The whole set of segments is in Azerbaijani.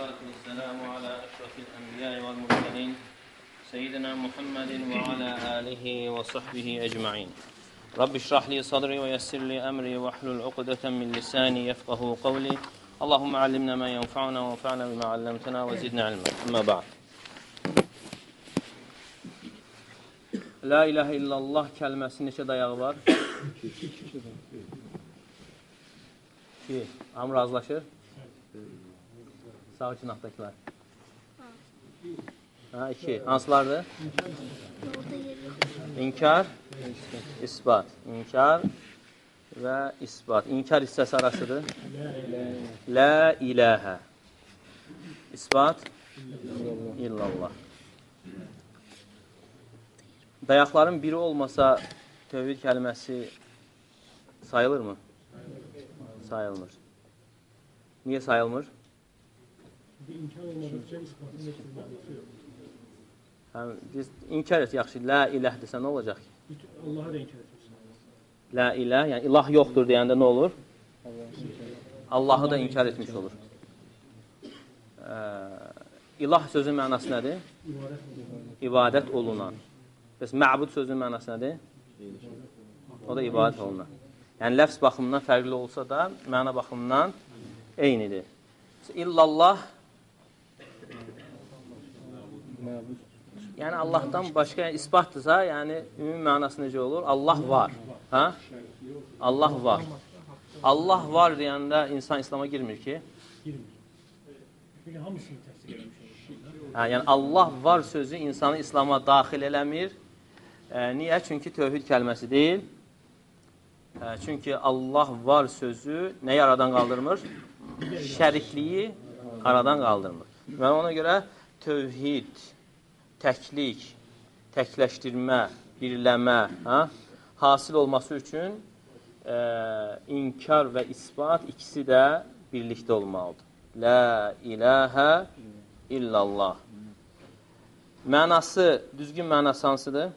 والصلاة والسلام على أشرف الأنبياء والمرسلين سيدنا محمد وعلى آله وصحبه أجمعين رب اشرح لي صدري ويسر لي أمري واحلل عقدة من لساني يفقه قولي اللهم علمنا ما ينفعنا وانفعنا بما علمتنا وزدنا علما أما بعد La ilahe illallah kəlməsi neçə dayağı var? İki. Hamı razılaşır? Sağ cinahdakiler. Ha, iki. Hansılardır? İnkar, isbat. İnkar və isbat. İnkar hissəsi arasıdır. La ilahə. İsbat illallah. Dayaqların biri olmasa tövhid kəlməsi sayılırmı? Sayılmır. Niyə sayılmır? İmkan olmadıkça isbatın heç bir mənası yox. Həm, biz inkar et, yaxşı, la ilah desə nə olacaq ki? Allah'a da inkar etmişsin. La ilah, yəni ilah yoxdur deyəndə nə olur? Allahı da inkar etmiş olur. Ə, ilah sözün mənası nədir? İbadət olunan. Bəs məbud sözün mənası nədir? O da ibadət olunan. Yəni ləfz baxımından fərqli olsa da, məna baxımından eynidir. İllallah Yəni Allahdan başqa yəni, isbatdırsa, yəni ümumi mənası necə olur? Allah var. Hə? Allah var. Allah var deyəndə insan İslam'a girmir ki. Girmir. Hamısını təsdiq etmiş. Hə, yəni Allah var sözü insanı İslam'a daxil eləmir. E, niyə? Çünki tövhid kəlməsi deyil. E, çünki Allah var sözü nəyi aradan qaldırmır? Şərikliyi aradan qaldırmır. Və ona görə tövhid, təklik, təkləşdirmə, birləmə, hə? hasil olması üçün e, inkar və isbat ikisi də birlikdə olmalıdır. La ilahə illallah. Mənası, düzgün mənası hansıdır?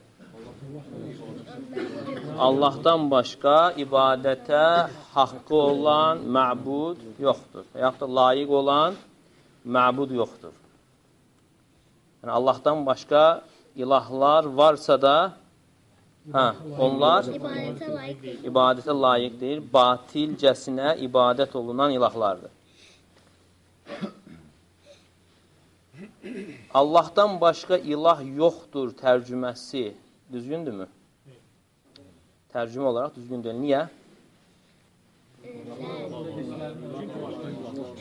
Allahdan başqa ibadətə haqqı olan məbud yoxdur. Və yaxud da layiq olan məbud yoxdur. Yəni Allahdan başqa ilahlar varsa da, hə, onlar İbadətə layiq ibadətə layiq deyil, batilcəsinə ibadət olunan ilahlardır. Allahdan başqa ilah yoxdur tərcüməsi düzgündürmü? Tərcümə olaraq düzgün deyil. Niyə?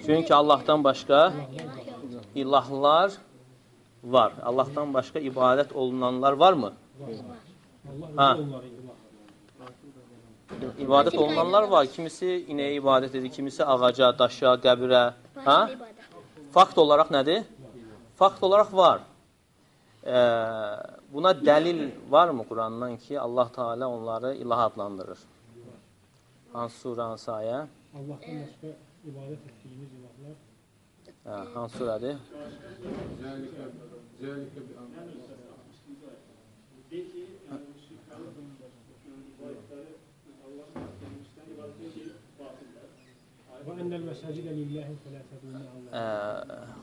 Çünki Allahdan başqa ilahlar var. Allahdan başqa ibadət olunanlar varmı? Ha. İbadət olunanlar var. Kimisi inəyə ibadət edir, kimisi ağaca, daşa, qəbirə. Ha? Fakt olaraq nədir? Fakt olaraq var. Ee, buna dəlil varmı Qurandan ki, Allah Teala onları ilah adlandırır? Hansı surə, hansı ayə? Allah'tan başqa ibadət etdiyimiz ilahlar Hə, hansı surədir? ذلك بأمر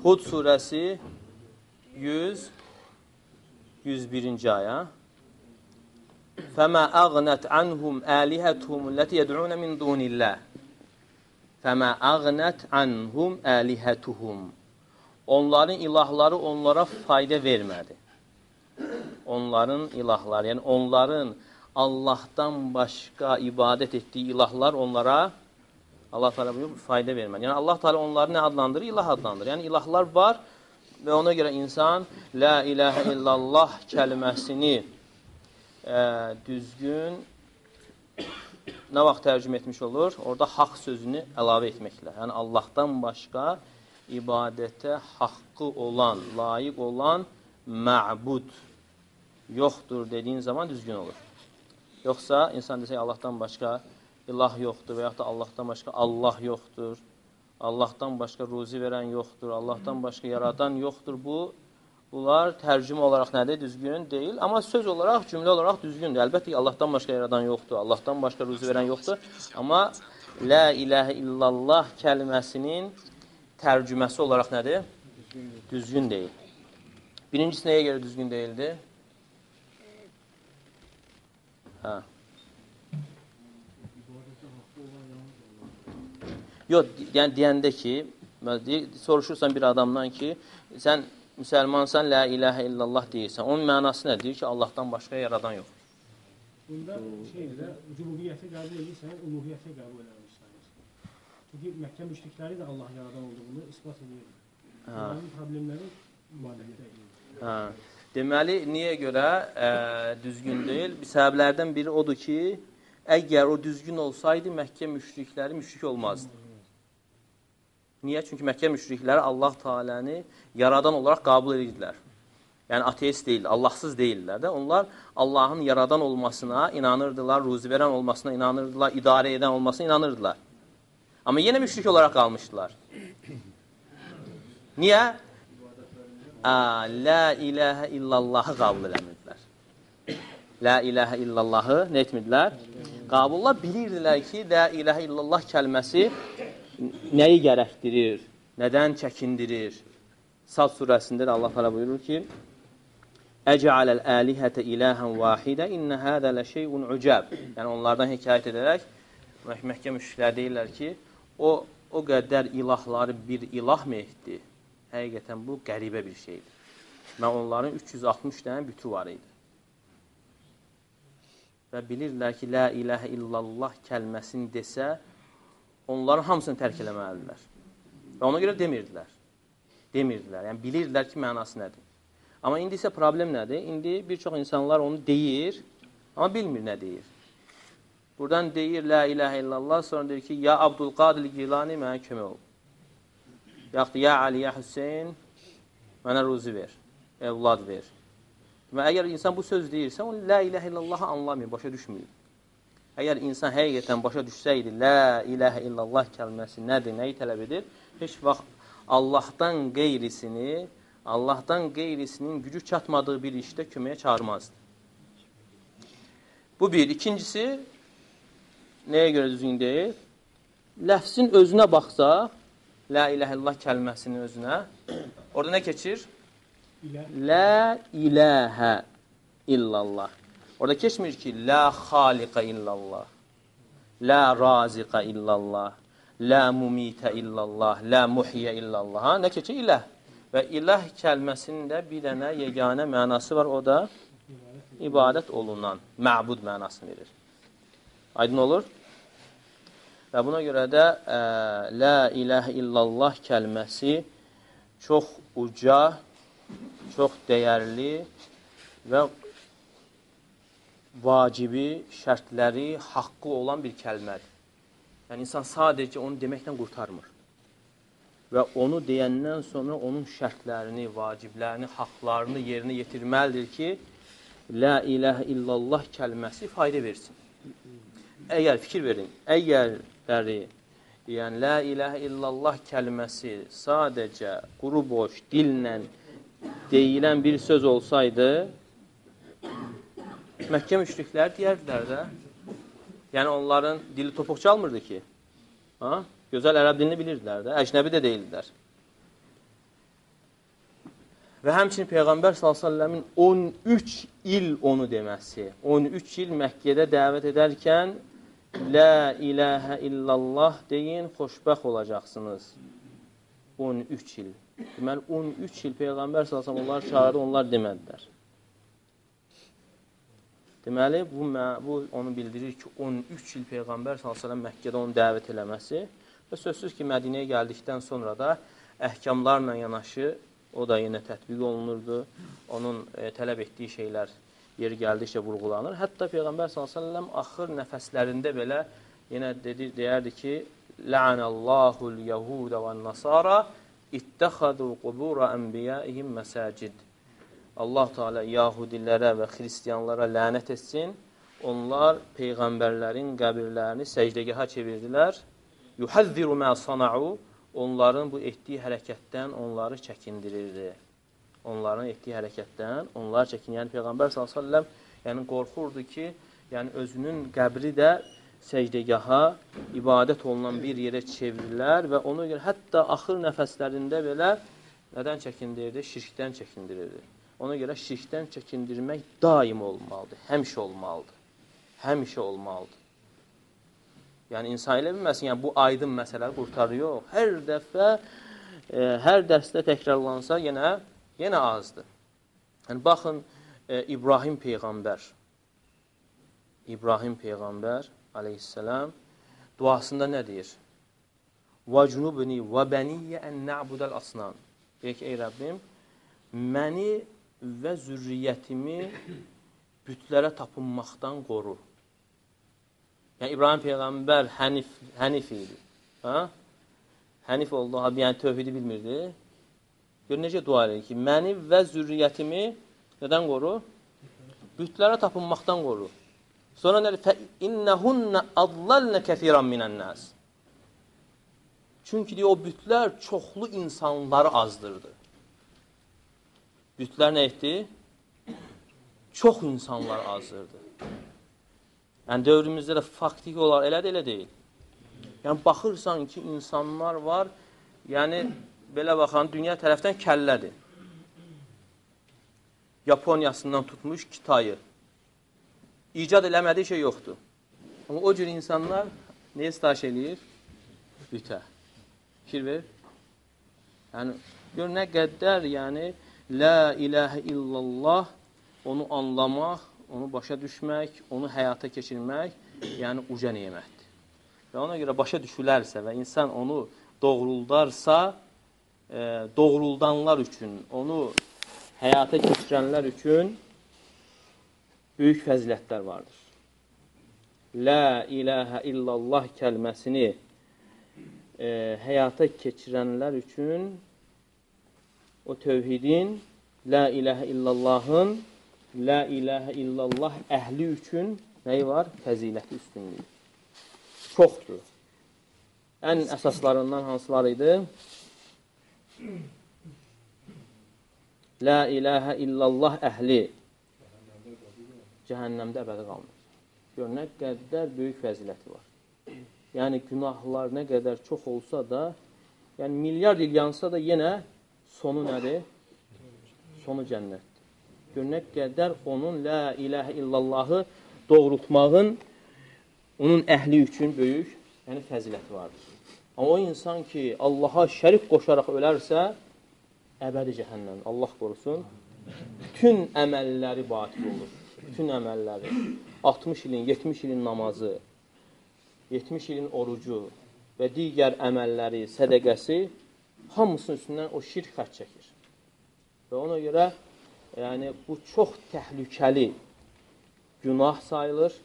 Hud suresi 100 101. aya فَمَا أَغْنَتْ عَنْهُمْ آلِهَتْهُمُ الَّتِي يَدْعُونَ مِنْ دُونِ اللّٰهِ فَمَا أَغْنَتْ عَنْهُمْ آلِهَتُهُمْ Onların ilahları onlara fayda vermədi. Onların ilahları, yəni onların Allahdan başqa ibadət etdiyi ilahlar onlara Allah Teala buyurur fayda vermədi. Yəni Allah Teala onları nə adlandırır? İlah adlandırır. Yəni ilahlar var və ona görə insan la ilahə illallah kəlməsini ə, düzgün nə vaxt tərcümə etmiş olur? Orada haqq sözünü əlavə etməklə. Yəni Allahdan başqa ibadətə haqqı olan, layiq olan məbud yoxdur dediyin zaman düzgün olur. Yoxsa insan desə Allahdan başqa ilah yoxdur və yaxud da Allahdan başqa Allah yoxdur. Allahdan başqa ruzi verən yoxdur. Allahdan başqa yaradan yoxdur. Bu bunlar tərcümə olaraq nədir? Düzgün deyil, amma söz olaraq, cümlə olaraq düzgündür. Əlbəttə ki, Allahdan başqa yaradan yoxdur. Allahdan başqa ruzi verən yoxdur. Amma la ilahə illallah kəlməsinin tərcüməsi olaraq nədir? Düzgün deyil. Birincisi nəyə görə düzgün deyildi? Hə. Yox, yəni deyəndə ki, soruşursan bir adamdan ki, sən müsəlmansan, la ilahə illallah deyirsən. Onun mənası nədir? Ki, Allahdan başqa yaradan yox. Bunda şeydə, cübubiyyəti qəbul edirsən, uluhiyyəti qəbul eləmişsən. Çünki Məkkə müşrikləri də Allah yaradan olduğunu isbat edirdi. Onların problemləri ibadətdə. Hə. Deməli, niyə görə ə, düzgün deyil? Bir səbəblərdən biri odur ki, əgər o düzgün olsaydı, Məkkə müşrikləri müşrik olmazdı. Niyə? Çünki Məkkə müşrikləri Allah Teala'nı yaradan olaraq qəbul edirdilər. Yəni ateist deyil, Allahsız deyillər də. Onlar Allahın yaradan olmasına inanırdılar, ruzi verən olmasına inanırdılar, idarə edən olmasına inanırdılar. Amma yenə müşrik olaraq qalmışdılar. Niyə? Ə, la ilahə illallahı qəbul eləmirdilər. La ilahə illallahı nə etmirdilər? Qəbullar bilirdilər ki, la ilahə illallah kəlməsi nəyi gərəkdirir, nədən çəkindirir? Sad surəsində də Allah təala buyurur ki: "Əc'aləl əlihətə ilahən vahidə innə hada leşey'un ucab." Yəni onlardan hekayət edərək Məkkə müşriklər deyirlər ki, o o qədər ilahları bir ilah mı etdi? Həqiqətən bu qəribə bir şeydir. Və onların 360 dənə bütü var idi. Və bilirlər ki, la ilahə illallah kəlməsini desə, onların hamısını tərk eləməlidirlər. Və ona görə demirdilər. Demirdilər. Yəni bilirdilər ki, mənası nədir. Amma indi isə problem nədir? İndi bir çox insanlar onu deyir, amma bilmir nə deyir. Buradan deyir la ilahə illallah, sonra deyir ki, ya Abdülqadir Gilani mənə kömək ol. Yaxud ya Ali, ya Hüseyin mənə ruzi ver, evlad ver. Və əgər insan bu söz deyirsə, o la ilahə illallahı anlamıyor, başa düşmür. Əgər insan həqiqətən başa düşsəydi, la ilahə illallah kəlməsi nədir, nəyi tələb edir? Heç vaxt Allahdan qeyrisini, Allahdan qeyrisinin gücü çatmadığı bir işdə köməyə çağırmazdı. Bu bir. İkincisi, nəyə görə düzgün deyil? Ləfsin özünə baxsaq, la ilahə illallah kəlməsinin özünə, orada nə keçir? La ilahə illallah. Orada keçmir ki, la xaliqə illallah, la raziqə illallah, la mumitə illallah, la muhyə illallah. Ha? Nə keçir? İlah. Və ilah kəlməsinin də bir dənə yeganə mənası var, o da ibadət olunan, məbud mənasını verir. Aydın olur? Və buna görə də ə, la ilahə illallah kəlməsi çox uca, çox dəyərli və vacibi, şərtləri, haqqı olan bir kəlmədir. Yəni, insan sadəcə onu deməklə qurtarmır. Və onu deyəndən sonra onun şərtlərini, vaciblərini, haqlarını yerinə yetirməlidir ki, La iləhə illallah kəlməsi fayda versin. Əgər, fikir verin, əgər bəri, yəni La iləhə illallah kəlməsi sadəcə quru boş dillə deyilən bir söz olsaydı, Məkkə müşriklər deyərdilər də. Yəni onların dili topuq çalmırdı ki. Ha? Gözəl ərəb dilini bilirdilər də. Əcnəbi də deyildilər. Və həmçinin Peyğəmbər s.ə.v-in 13 il onu deməsi, 13 il Məkkədə dəvət edərkən Lə iləhə illallah deyin, xoşbəxt olacaqsınız. 13 il. Deməli, 13 il Peyğəmbər s.ə.v onlar çağırdı, onlar demədilər. Deməli, bu, bu onu bildirir ki, 13 il Peyğəmbər s.ə.v Məkkədə onu dəvət eləməsi və sözsüz ki, Mədinəyə gəldikdən sonra da əhkamlarla yanaşı o da yenə tətbiq olunurdu. Onun e, tələb etdiyi şeylər yeri gəldikcə vurğulanır. Hətta Peyğəmbər s.ə.v axır nəfəslərində belə yenə dedi, deyərdi ki, La'anəllahul yəhudə və nasara ittəxədu qubura ənbiyaihim məsəcid. Allah Teala Yahudilərə və xristianlara lənət etsin. Onlar peyğəmbərlərin qəbirlərini səcdəgaha çevirdilər. Yuhazziru ma sanau. Onların bu etdiyi hərəkətdən onları çəkindirirdi. Onların etdiyi hərəkətdən onlar çəkin. Yəni peyğəmbər səlləm yəni qorxurdu ki, yəni özünün qəbri də səcdəgaha, ibadət olunan bir yerə çevrilərlər və ona görə hətta axır nəfəslərində belə nədən çəkindirirdi? Şirkdən çəkindirirdi. Ona görə şirkdən çəkindirmək daim olmalıdır, həmişə olmalıdır. Həmişə olmalıdır. Yəni, insan elə bilməsin, yəni, bu aydın məsələ qurtarır, yox. Hər dəfə, e, hər dərsdə təkrarlansa, yenə, yenə azdır. Yəni, baxın, e, İbrahim Peyğəmbər, İbrahim Peyğəmbər aleyhissalam duasında nə deyir? وَجْنُبْنِي وَبَنِيَّ ən نَعْبُدَ الْأَصْنَانِ Deyir ki, ey Rəbbim, məni və zürriyyətimi bütlərə tapınmaqdan qoru. Yəni, İbrahim Peyğəmbər hənif, hənif idi. Ha? Hənif oldu, yəni tövhidi bilmirdi. Gör, necə dua edir ki, məni və zürriyyətimi nədən qoru? Bütlərə tapınmaqdan qoru. Sonra nə deyir? İnnəhunna adlalna kəsiran minən-nas. Çünki deyir, o bütlər çoxlu insanları azdırdı. Bütlər nə etdi? Çox insanlar azdırdı. Yəni, dövrümüzdə də faktiki olar, elədir, elə deyil. Yəni, baxırsan ki, insanlar var, yəni, belə baxan, dünya tərəfdən kəllədir. Yaponiyasından tutmuş Kitayı, icad eləmədiyi şey yoxdur. Amma o cür insanlar nəyə staş eləyir? Bütə. Fikir ver. Yəni, gör nə qədər, yəni, Lə iləhə illallah, onu anlamaq, onu başa düşmək, onu həyata keçirmək, yəni uca nemətdir. Və ona görə başa düşülərsə və insan onu doğruldarsa, doğruldanlar üçün, onu həyata keçirənlər üçün böyük fəzilətlər vardır. La ilahə illallah kəlməsini e, həyata keçirənlər üçün o tövhidin La ilahə illallahın La ilahə illallah əhli üçün nəyi var? Fəziləti üstünlüyü. Çoxdur. Ən əsaslarından hansılar idi? La ilahə illallah əhli cəhənnəmdə əbədi qalmır. Gör, nə qədər böyük fəziləti var. Yəni, günahlar nə qədər çox olsa da, yəni milyard il yansa da yenə sonu nədir? Sonu cənnətdir. Gör, nə qədər onun lə iləhə illallahı doğrultmağın onun əhli üçün böyük yəni fəziləti vardır. Amma o insan ki, Allaha şərik qoşaraq ölərsə, əbədi cəhənnəm, Allah qorusun, bütün əməlləri batil olur. Bütün əməlləri, 60 ilin, 70 ilin namazı, 70 ilin orucu və digər əməlləri, sədəqəsi hamısının üstündən o şirk xət çəkir. Və ona görə yəni, bu çox təhlükəli günah sayılır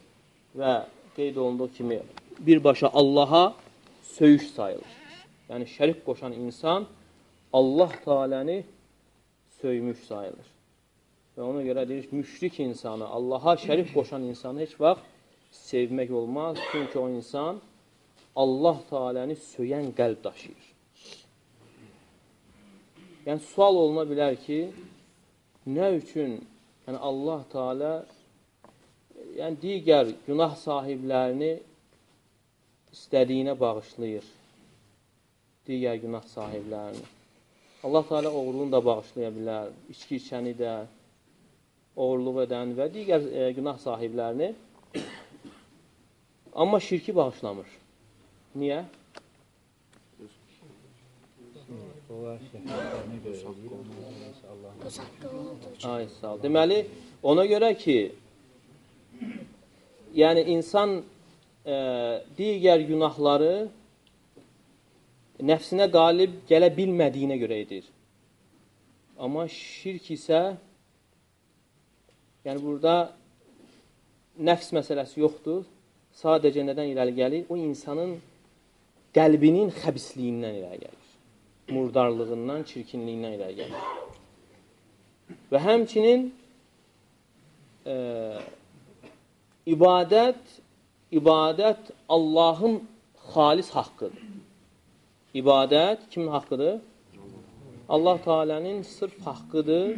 və qeyd olunduğu kimi birbaşa Allaha söyüş sayılır. Yəni, şərik qoşan insan Allah Tealəni söymüş sayılır. Və ona görə deyir, müşrik insanı, Allaha şərif qoşan insanı heç vaxt sevmək olmaz. Çünki o insan Allah Tealəni söyən qəlb daşıyır. Yəni, sual oluna bilər ki, nə üçün yəni, Allah Teala yəni, digər günah sahiblərini istədiyinə bağışlayır. Digər günah sahiblərini. Allah Teala oğrunu da bağışlaya bilər, içki içəni də, oğurluq edən və digər e, günah sahiblərini. Amma şirki bağışlamır. Niyə? Ay, sağ ol. Deməli, ona görə ki, yəni insan e, digər günahları nəfsinə qalib gələ bilmədiyinə görə edir. Amma şirk isə Yəni, burada nəfs məsələsi yoxdur. Sadəcə nədən irəli gəlir? O insanın qəlbinin xəbisliyindən irəli gəlir. Murdarlığından, çirkinliyindən irəli gəlir. Və həmçinin e, ibadət, ibadət Allahın xalis haqqıdır. İbadət kimin haqqıdır? Allah Teala'nın sırf haqqıdır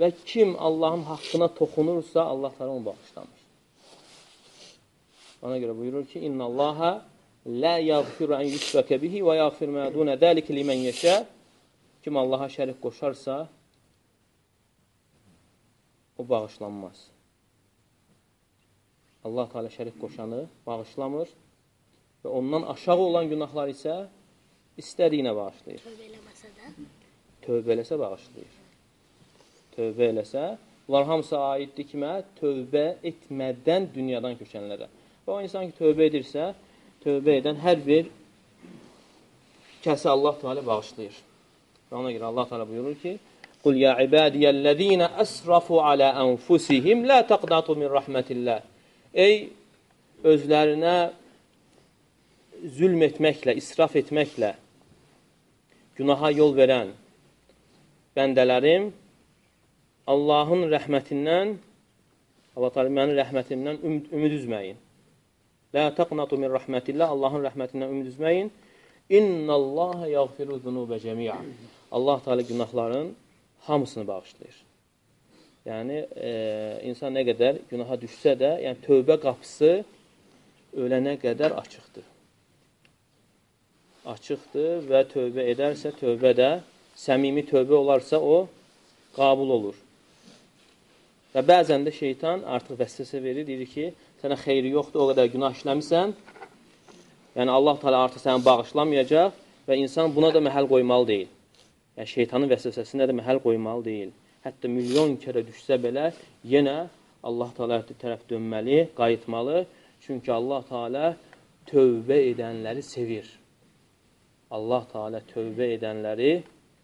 və kim Allahın haqqına toxunursa, Allah təala onu bağışlamır. Ona görə buyurur ki, İnnallaha la yaghfiru an yushraka bihi və yaghfir ma dun zalika limen yasha. Kim Allaha şərik qoşarsa, o bağışlanmaz. Allah Teala şərik qoşanı bağışlamır və ondan aşağı olan günahlar isə istədiyinə bağışlayır. Tövbə eləməsə də. Tövbə eləsə bağışlayır. Tövbə eləsə, bunlar hamısı aiddir kimə? Tövbə etmədən dünyadan köçənlərə. Və o insan ki, tövbə edirsə, tövbə edən hər bir kəsi Allah Teala bağışlayır. Və ona görə Allah Teala buyurur ki, Qul ya ibadiyəl-ləzīnə əsrafu alə ənfusihim la taqnatu min rahmetillah. Ey özlərinə zülm etməklə, israf etməklə günaha yol verən bəndələrim Allahın rəhmətindən Allah təala mənim rəhmətimdən ümid, ümid üzməyin. La taqnatu min rahmetillah. Allahın rəhmətindən ümid üzməyin. İnnallaha yaghfiru zunubə cəmi'a. Allah Teala günahların hamısını bağışlayır. Yəni, e, insan nə qədər günaha düşsə də, yəni tövbə qapısı ölənə qədər açıqdır. Açıqdır və tövbə edərsə, tövbə də səmimi tövbə olarsa, o qabul olur. Və bəzən də şeytan artıq vəsvəsə verir, deyir ki, sənə xeyri yoxdur, o qədər günah işləmirsən, yəni Allah Teala artıq səni bağışlamayacaq və insan buna da məhəl qoymalı deyil. Yəni, şeytanın vəsvəsəsinə də məhəl qoymalı deyil. Hətta milyon kərə düşsə belə, yenə Allah Teala tərəf dönməli, qayıtmalı. Çünki Allah Teala tövbə edənləri sevir. Allah Teala tövbə edənləri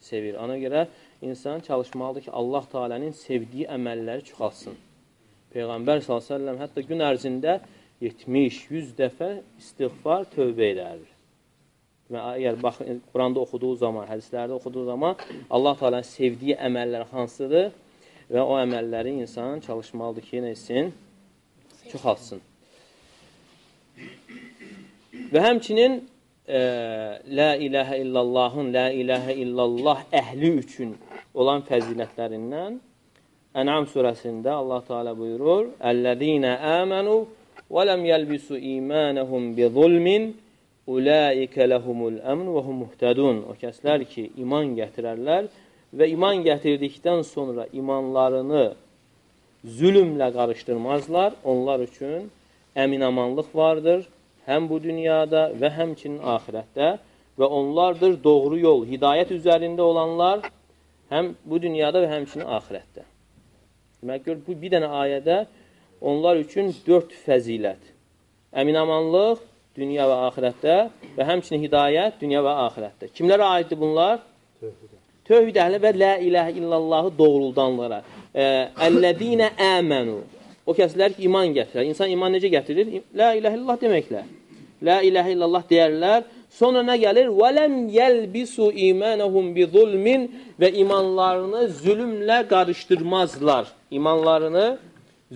sevir. Ona görə insan çalışmalıdır ki, Allah Teala'nın sevdiyi əməlləri çoxalsın. Peyğəmbər s.ə.v hətta gün ərzində 70-100 dəfə istiğfar tövbə edərdir. Və əgər bax Quranda oxuduğu zaman, hədislərdə oxuduğu zaman Allah Taala'nın sevdiyi əməllər hansıdır və o əməlləri insan çalışmalıdır ki, nə etsin? Çoxalsın. Və həmçinin e, La ilahə illallahın La ilahə illallah əhli üçün olan fəzilətlərindən Ən'am surəsində Allah Teala buyurur: "Əlləzîne âmenû və lem yelbisu îmanəhum bi zulmin" Ulaikə ləhumul əmn və hum muhtədun. O kəslər ki, iman gətirərlər və iman gətirdikdən sonra imanlarını zülmlə qarışdırmazlar. Onlar üçün əminamanlıq vardır, həm bu dünyada və həmçinin axirətdə və onlardır doğru yol, hidayət üzərində olanlar həm bu dünyada və həmçinin axirətdə. Demək, gör, bu bir dənə ayədə onlar üçün dörd fəzilət. Əminamanlıq, dünya və axirətdə və həmçinin hidayət dünya və axirətdə. Kimlərə aiddir bunlar? Tövhid əhli və la ilahə illallahı doğrudanlara. Əlləzinə əmənu. O kəslər ki, iman gətirər. İnsan iman necə gətirir? La ilahə illallah deməklə. La ilahə illallah deyərlər. Sonra nə gəlir? Və ləm yəlbisu imanəhum bi zulmin və imanlarını zülmlə qarışdırmazlar. İmanlarını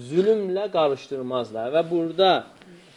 zülmlə qarışdırmazlar. Və burada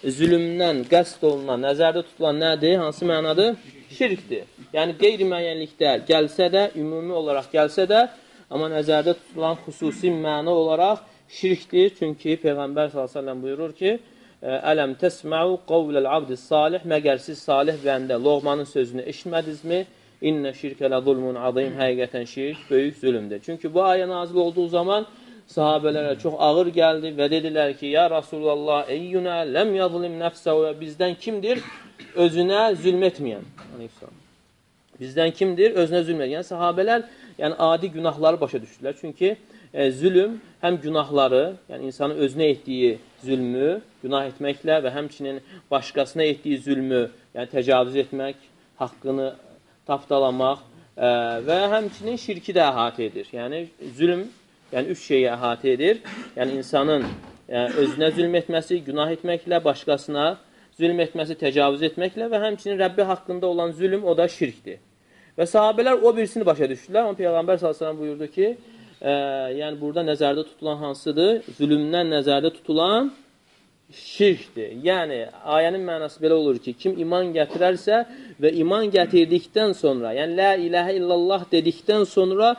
zülümdən qəsd olunan, nəzərdə tutulan nədir? Hansı mənadır? Şirkdir. Yəni, qeyri-müəyyənlikdə gəlsə də, ümumi olaraq gəlsə də, amma nəzərdə tutulan xüsusi məna olaraq şirkdir. Çünki Peyğəmbər s.ə.v buyurur ki, Ələm təsməu qavləl abdi salih, məgər siz salih bəndə loğmanın sözünü eşitmədizmi? İnnə şirkələ zulmun azim, həqiqətən şirk böyük zülümdür. Çünki bu ayə nazil olduğu zaman sahabələrə çox ağır gəldi və dedilər ki, ya Rasulallah, eyyünə ləm yazlim nəfsə və bizdən kimdir? Özünə zülm etməyən. Bizdən kimdir? Özünə zülm etməyən. Yəni, sahabələr yəni, adi günahları başa düşdülər. Çünki e, zülüm həm günahları, yəni insanın özünə etdiyi zülmü günah etməklə və həmçinin başqasına etdiyi zülmü, yəni təcavüz etmək, haqqını tapdalamaq e, və həmçinin şirki də əhatə edir. Yəni zülm yəni üç şeyi əhatə edir. Yəni insanın yəni, özünə zülm etməsi, günah etməklə, başqasına zülm etməsi, təcavüz etməklə və həmçinin Rəbbi haqqında olan zülm o da şirkdir. Və sahabələr o birisini başa düşdülər. Amma Peyğəmbər s.ə.v buyurdu ki, ə, yəni burada nəzərdə tutulan hansıdır? Zülmdən nəzərdə tutulan şirkdir. Yəni, ayənin mənası belə olur ki, kim iman gətirərsə və iman gətirdikdən sonra, yəni, la iləhə illallah dedikdən sonra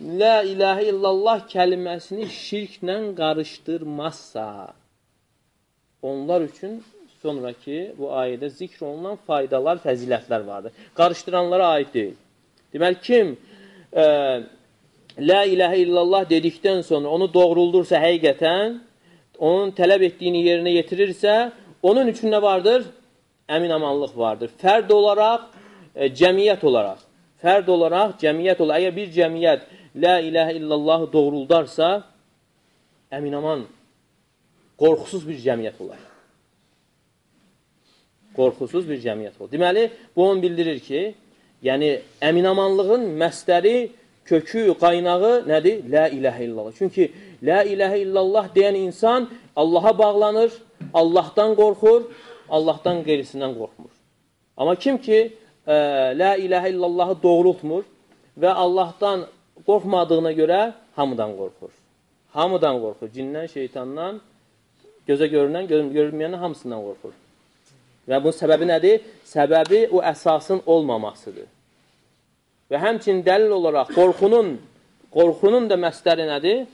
La ilahə illallah kəliməsini şirklə qarışdırmazsa, onlar üçün sonraki bu ayədə zikr olunan faydalar, fəzilətlər vardır. Qarışdıranlara aid deyil. Deməli, kim e, La iləhə illallah dedikdən sonra onu doğruldursa həqiqətən, onun tələb etdiyini yerinə yetirirsə, onun üçün nə vardır? Əmin amanlıq vardır. Fərd olaraq, e, cəmiyyət olaraq. Fərd olaraq, cəmiyyət olaraq. Əgər bir cəmiyyət La iləhə illallahı doğruldarsa, əmin aman, qorxusuz bir cəmiyyət olar qorxusuz bir cəmiyyət olur. Deməli, bu onu bildirir ki, yəni əminamanlığın məstəri, kökü, qaynağı nədir? Lə iləhə illallah. Çünki lə iləhə illallah deyən insan Allaha bağlanır, Allahdan qorxur, Allahdan qeyrisindən qorxmur. Amma kim ki, ə, lə iləhə illallahı doğrultmur və Allahdan qorxmadığına görə hamıdan qorxur. Hamıdan qorxur. Cindən, şeytandan, gözə görünən, görünməyəndən hamısından qorxur. Və bunun səbəbi nədir? Səbəbi o əsasın olmamasıdır. Və həmçinin dəlil olaraq qorxunun, qorxunun da məstəri nədir?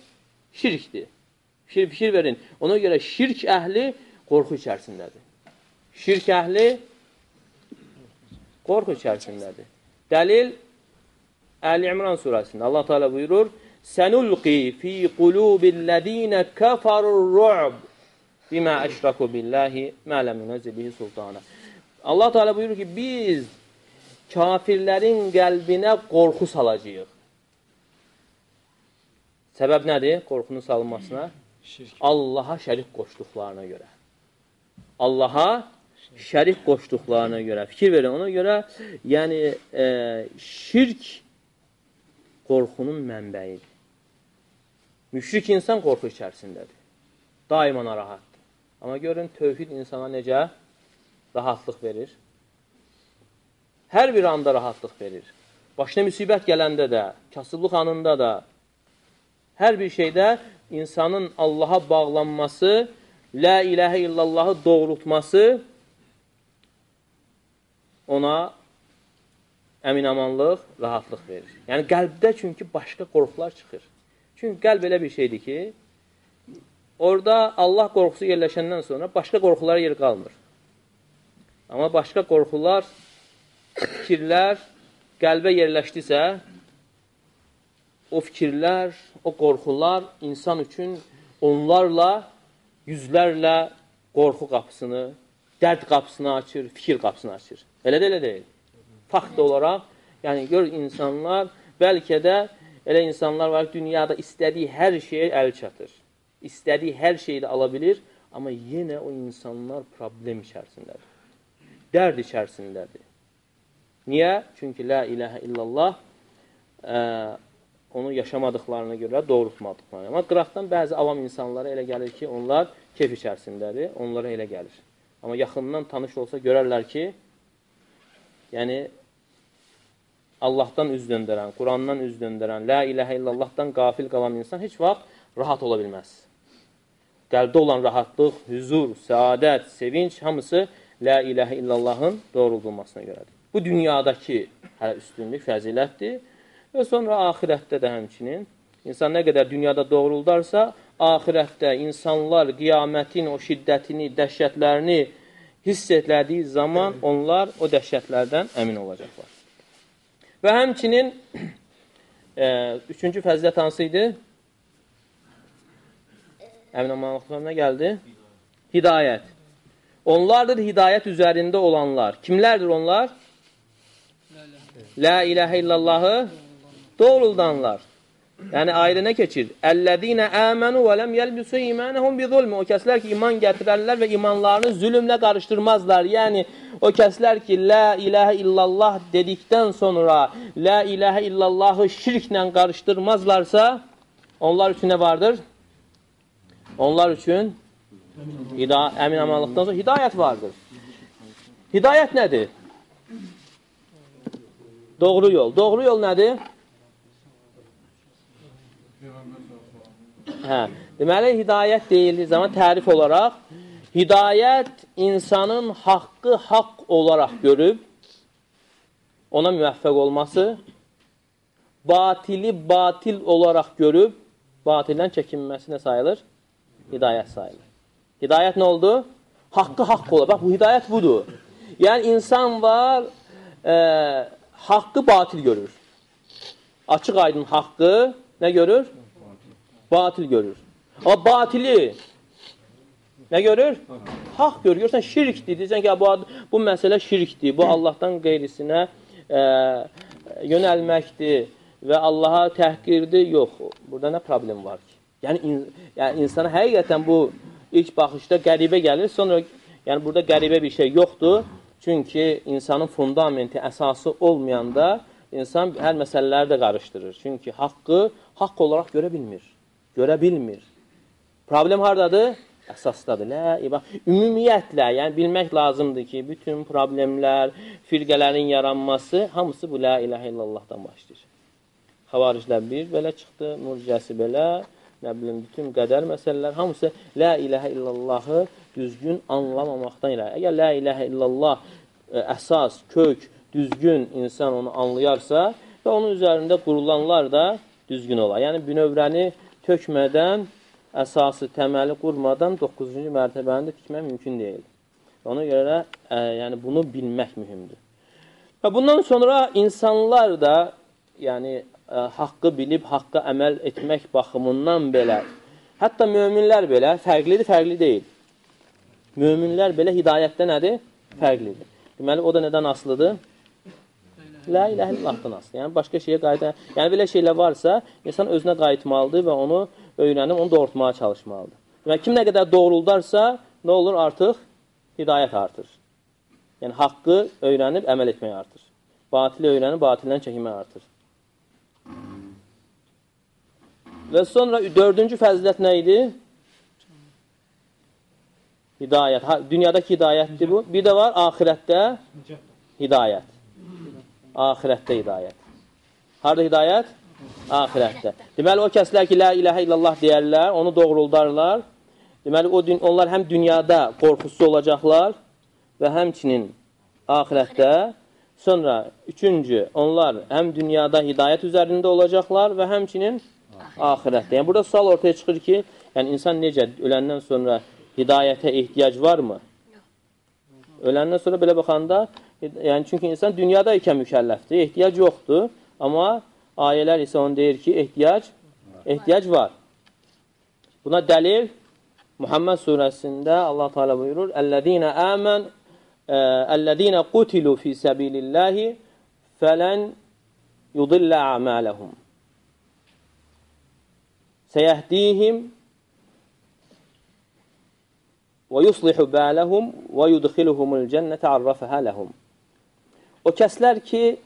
Şirkdir. Fikir, fikir verin. Ona görə şirk əhli qorxu içərisindədir. Şirk əhli qorxu içərisindədir. Dəlil Əli İmran surəsində Allah Teala buyurur: "Sənulqi fi qulubi'l-ləzina kafarur-ru'b" Bimə əşraku billahi mə ləm yunəzzibihi sultana. Allah Teala buyurur ki, biz kafirlərin qəlbinə qorxu salacağıq. Səbəb nədir qorxunun salınmasına? Allaha şərik qoşduqlarına görə. Allaha şərik qoşduqlarına görə. Fikir verin, ona görə yəni e, şirk qorxunun mənbəyidir. Müşrik insan qorxu içərisindədir. Daima narahat. Amma görün, tövhid insana necə rahatlıq verir? Hər bir anda rahatlıq verir. Başına müsibət gələndə də, kasıblıq anında da, hər bir şeydə insanın Allaha bağlanması, La iləhə illallahı doğrultması ona əminamanlıq, rahatlıq verir. Yəni, qəlbdə çünki başqa qorxular çıxır. Çünki qəlb elə bir şeydir ki, Orada Allah qorxusu yerləşəndən sonra başqa qorxulara yer qalmır. Amma başqa qorxular, fikirlər qəlbə yerləşdisə, o fikirlər, o qorxular insan üçün onlarla, yüzlərlə qorxu qapısını, dərd qapısını açır, fikir qapısını açır. Elə də elə deyil. Fakt olaraq, yəni gör insanlar, bəlkə də elə insanlar var, dünyada istədiyi hər şeyə əl çatır istədiyi hər şeyi də ala bilir, amma yenə o insanlar problem içərisindədir. Dərd içərisindədir. Niyə? Çünki la iləhə illallah ə, onu yaşamadıqlarına görə doğrultmadıqlarına. Amma qıraqdan bəzi avam insanlara elə gəlir ki, onlar keyf içərisindədir, onlara elə gəlir. Amma yaxından tanış olsa görərlər ki, yəni Allahdan üz döndərən, Qurandan üz döndərən, la iləhə illallahdan qafil qalan insan heç vaxt rahat ola bilməz qəlbdə olan rahatlıq, hüzur, səadət, sevinç hamısı La iləhə illallahın doğrulduğmasına görədir. Bu dünyadakı hələ üstünlük, fəzilətdir və sonra axirətdə də həmçinin insan nə qədər dünyada doğruldarsa, axirətdə insanlar qiyamətin o şiddətini, dəhşətlərini hiss etlədiyi zaman onlar o dəhşətlərdən əmin olacaqlar. Və həmçinin e, üçüncü fəzilət hansı idi? Əmin olmalıqdan nə gəldi? Hidayət. Onlardır hidayət üzərində olanlar. Kimlərdir onlar? La iləhə illallahı doğruldanlar. Yəni nə keçir? Əlləzinə əmənu və ləm yəlbisu imanəhum bi zulm. O kəslər ki, iman gətirərlər və imanlarını zülmlə qarışdırmazlar. Yəni o kəslər ki, la iləhə illallah dedikdən sonra la iləhə illallahı şirklə qarışdırmazlarsa, onlar üçün nə vardır? Onlar üçün əmin amanlıqdan sonra hidayət vardır. Hidayət nədir? Doğru yol. Doğru yol nədir? Hə, deməli, hidayət deyildiyi zaman tərif olaraq, hidayət insanın haqqı haqq olaraq görüb, ona müvəffəq olması, batili batil olaraq görüb, batildən çəkinməsi nə sayılır? hidayət sayılır. Hidayət nə oldu? Haqqı haqq olar. Bax, bu hidayət budur. Yəni, insan var, e, haqqı batil görür. Açıq aydın haqqı nə görür? Batil görür. Amma batili nə görür? Haqq görür. Görürsən, şirkdir. Deyirsən ki, bu, bu məsələ şirkdir. Bu, Allahdan qeyrisinə e, yönəlməkdir və Allaha təhqirdir. Yox, burada nə problem var ki? Yəni, in, yəni insana həqiqətən bu ilk baxışda qəribə gəlir, sonra yəni burada qəribə bir şey yoxdur. Çünki insanın fundamenti, əsası olmayanda insan hər məsələləri də qarışdırır. Çünki haqqı haqq olaraq görə bilmir. Görə bilmir. Problem hardadır? Əsasdadır. Lə, iba. Ümumiyyətlə, yəni bilmək lazımdır ki, bütün problemlər, firqələrin yaranması hamısı bu la ilahə illallahdan başlayır. Xavariclər bir belə çıxdı, murcəsi belə, nə bilim, bütün qədər məsələlər hamısı la ilahə illallahı düzgün anlamamaqdan irəli. Əgər la ilahə illallah e, əsas, kök, düzgün insan onu anlayarsa və onun üzərində qurulanlar da düzgün olar. Yəni, bünövrəni tökmədən, əsası, təməli qurmadan 9-cu mərtəbəni də tikmək mümkün deyil. Ona görə ə, yəni bunu bilmək mühümdür. Və bundan sonra insanlar da yəni ə, haqqı bilib, haqqı əməl etmək baxımından belə, hətta möminlər belə fərqlidir, fərqli deyil. Möminlər belə hidayətdə nədir? Fərqlidir. Deməli, o da nədən asılıdır? La iləhə illahdan asılıdır. Yəni, başqa şeyə qayıda... Yəni, belə şeylər varsa, insan özünə qayıtmalıdır və onu öyrənib, onu doğrultmağa çalışmalıdır. Deməli, kim nə qədər doğruldarsa, nə olur? Artıq hidayət artır. Yəni, haqqı öyrənib əməl etmək artır. Batili öyrənib, batildən çəkinmək artır. Və sonra dördüncü fəzilət nə idi? Hidayət. Ha, dünyadakı hidayətdir bu. Bir də var axirətdə hidayət. Axirətdə hidayət. Harada hidayət? Axirətdə. Deməli, o kəslər ki, la iləhə illallah deyərlər, onu doğruldarlar. Deməli, o, onlar həm dünyada qorxusu olacaqlar və həmçinin axirətdə. Sonra, üçüncü, onlar həm dünyada hidayət üzərində olacaqlar və həmçinin axirətdə. Yəni, burada sual ortaya çıxır ki, yəni insan necə öləndən sonra hidayətə ehtiyac varmı? Öləndən sonra belə baxanda, yəni çünki insan dünyada ikən mükəlləfdir, ehtiyac yoxdur. Amma ayələr isə onu deyir ki, ehtiyac, ehtiyac var. Buna dəlil Muhammed surəsində Allah Teala buyurur: "Ellezina amen ellezina qutilu fi sabilillahi falan yudilla a'malahum." Seyahdihim və yuslihu bələhum və yudxiluhumul cənnətə arrafəhə ləhum. O kəslər ki,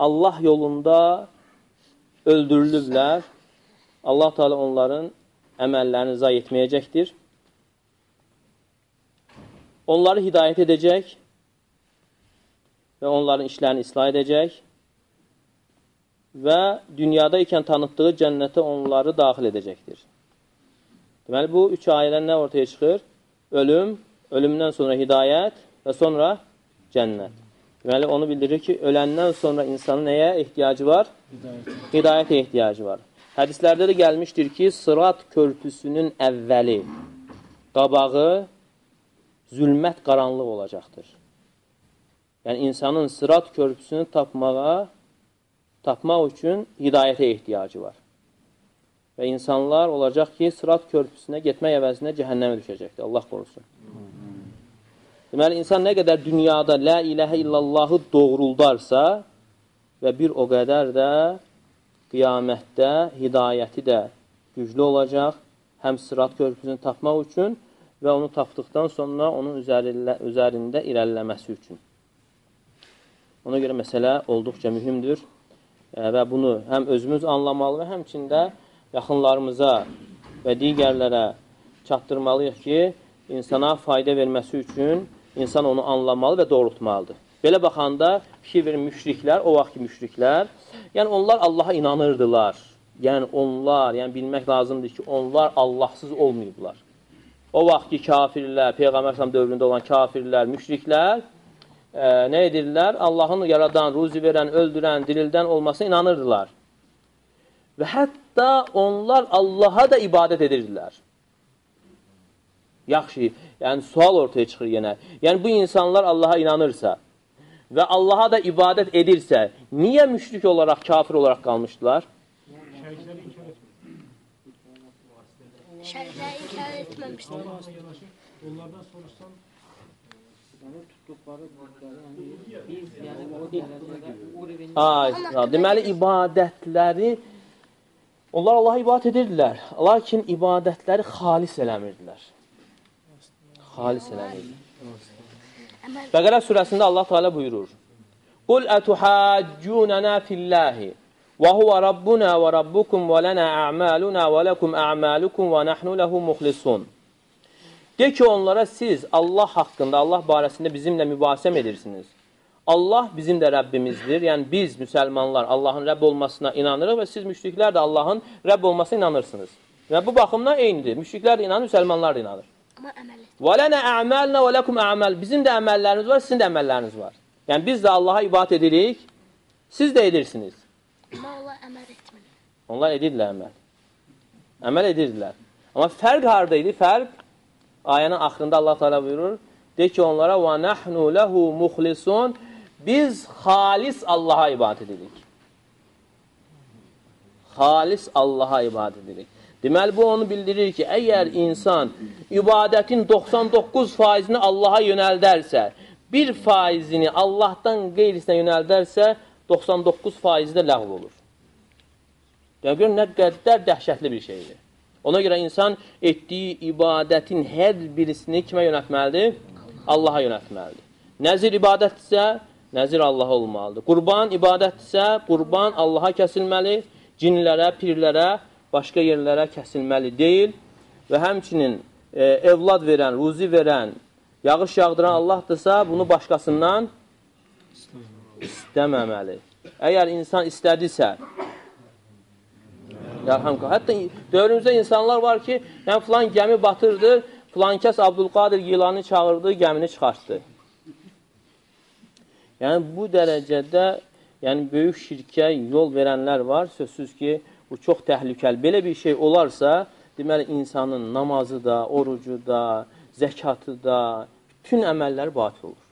Allah yolunda öldürülüblər, Allah Teala onların əməllərini zay etməyəcəkdir. Onları hidayət edəcək və onların işlərini islah edəcək və dünyada ikən tanıtdığı cənnətə onları daxil edəcəkdir. Deməli, bu üç ayədən nə ortaya çıxır? Ölüm, ölümdən sonra hidayət və sonra cənnət. Deməli, onu bildirir ki, öləndən sonra insanın nəyə ehtiyacı var? Hidayət. Hidayətə ehtiyacı var. Hədislərdə də gəlmişdir ki, sırat körpüsünün əvvəli, qabağı zülmət qaranlıq olacaqdır. Yəni, insanın sırat körpüsünü tapmağa, tapmaq üçün hidayətə ehtiyacı var. Və insanlar olacaq ki, sırat körpüsünə getmək əvəzinə cəhənnəmə düşəcəkdir. Allah qorusun. Deməli, insan nə qədər dünyada lə iləhə illallahı doğruldarsa və bir o qədər də qiyamətdə hidayəti də güclü olacaq, həm sırat körpüsünü tapmaq üçün və onu tapdıqdan sonra onun üzərində, üzərində irəliləməsi üçün. Ona görə məsələ olduqca mühümdür və bunu həm özümüz anlamalı və həmçində yaxınlarımıza və digərlərə çatdırmalıyıq ki, insana fayda verməsi üçün insan onu anlamalı və doğrultmalıdır. Belə baxanda fikir verin müşriklər, o vaxtki müşriklər, yəni onlar Allaha inanırdılar. Yəni onlar, yəni bilmək lazımdır ki, onlar Allahsız olmayıblar. O vaxtki kafirlər, Peyğəmbər dövründə olan kafirlər, müşriklər e, nə edirlər? Allahın yaradan, ruzi verən, öldürən, dirildən olmasına inanırdılar. Və hətta onlar Allaha da ibadət edirdilər. Yaxşı, yəni sual ortaya çıxır yenə. Yəni bu insanlar Allaha inanırsa və Allaha da ibadət edirsə, niyə müşrik olaraq, kafir olaraq qalmışdılar? Şərikləri inkar etmir. Şərikləri inkar etməmişdir. Allah'a yanaşır. Onlardan soruşsan ha, deməli ibadətləri onlar Allaha ibadət edirdilər, lakin ibadətləri xalis eləmirdilər. Xalis. Əməl Bəqərə surəsində Allah Teala buyurur: "Qul atuhaccunana fillahi və huve rabbuna və rabbukum və lana a'maluna və lakum a'malukum və nahnu lehu muxlisun." De ki onlara siz Allah haqqında, Allah barəsində bizimlə mübahisə mi edirsiniz? Allah bizim də Rəbbimizdir. Yəni biz müsəlmanlar Allahın Rəbb olmasına inanırıq və siz müşriklər də Allahın Rəbb olmasına inanırsınız. Və bu baxımdan eynidir. Müşriklər də inanır, müsəlmanlar da inanır. Və lənə əməlnə və ləkum əməl. Bizim də əməlləriniz var, sizin də əməlləriniz var. Yəni biz də Allaha ibadət edirik, siz də edirsiniz. Amma onlar əməl etmir. Onlar edirlər əməl. Əməl edirdilər. Amma fərq harda idi? Fərq ayənin axırında Allah Teala buyurur: "De ki onlara və nahnu lehu muxlisun." Biz xalis Allaha ibadət edirik. Xalis Allaha ibadət edirik. Deməli bu onu bildirir ki, əgər insan ibadətin 99%-ni Allaha yönəldərsə, 1%-ni Allahdan qeyrisinə yönəldərsə, 99% də ləğv olur. Yəni görün nə qədər dəhşətli bir şeydir. Ona görə insan etdiyi ibadətin hər birisini kimə yönəltməlidir? Allaha yönəltməlidir. Nəzir ibadətdirsə, nəzir Allaha olmalıdır. Qurban ibadətdirsə, qurban Allaha kəsilməli, cinlərə, pirlərə, başqa yerlərə kəsilməli deyil və həmçinin e, evlad verən, ruzi verən, yağış yağdıran Allahdırsa, bunu başqasından istəməməli. Əgər insan istədisə, Yarhamqa. Hətta dövrümüzdə insanlar var ki, yəni filan gəmi batırdı, filan kəs Abdülqadir Gilani çağırdı, gəmini çıxartdı. Yəni bu dərəcədə yəni böyük şirkə yol verənlər var. Sözsüz ki, bu çox təhlükəli. Belə bir şey olarsa, deməli insanın namazı da, orucu da, zəkatı da, bütün əməlləri batil olur.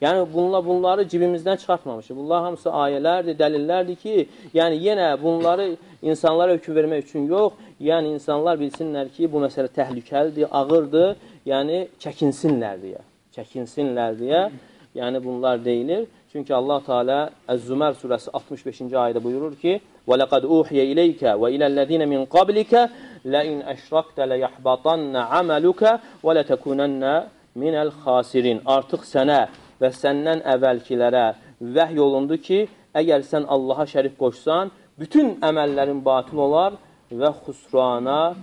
Yəni bunlar bunları cibimizdən çıxartmamışıq. Bunlar hamısı ayələrdir, dəlillərdir ki, yəni yenə bunları insanlara hökm vermək üçün yox, yəni insanlar bilsinlər ki, bu məsələ təhlükəlidir, ağırdır, yəni çəkinsinlər deyə. Çəkinsinlər deyə. Yəni bunlar deyilir. Çünki Allah Teala Əz-Zümər surəsi 65-ci ayədə buyurur ki: "Və laqad uhiyə ileykə və iləl-ləzina min qablikə la in əşraqtə la yahbatanna amaluka və la takunanna minəl xasirin." Artıq sənə və səndən əvvəlkilərə vəhy olundu ki, əgər sən Allaha şərik qoşsan, bütün əməllərin batil olar və xusrana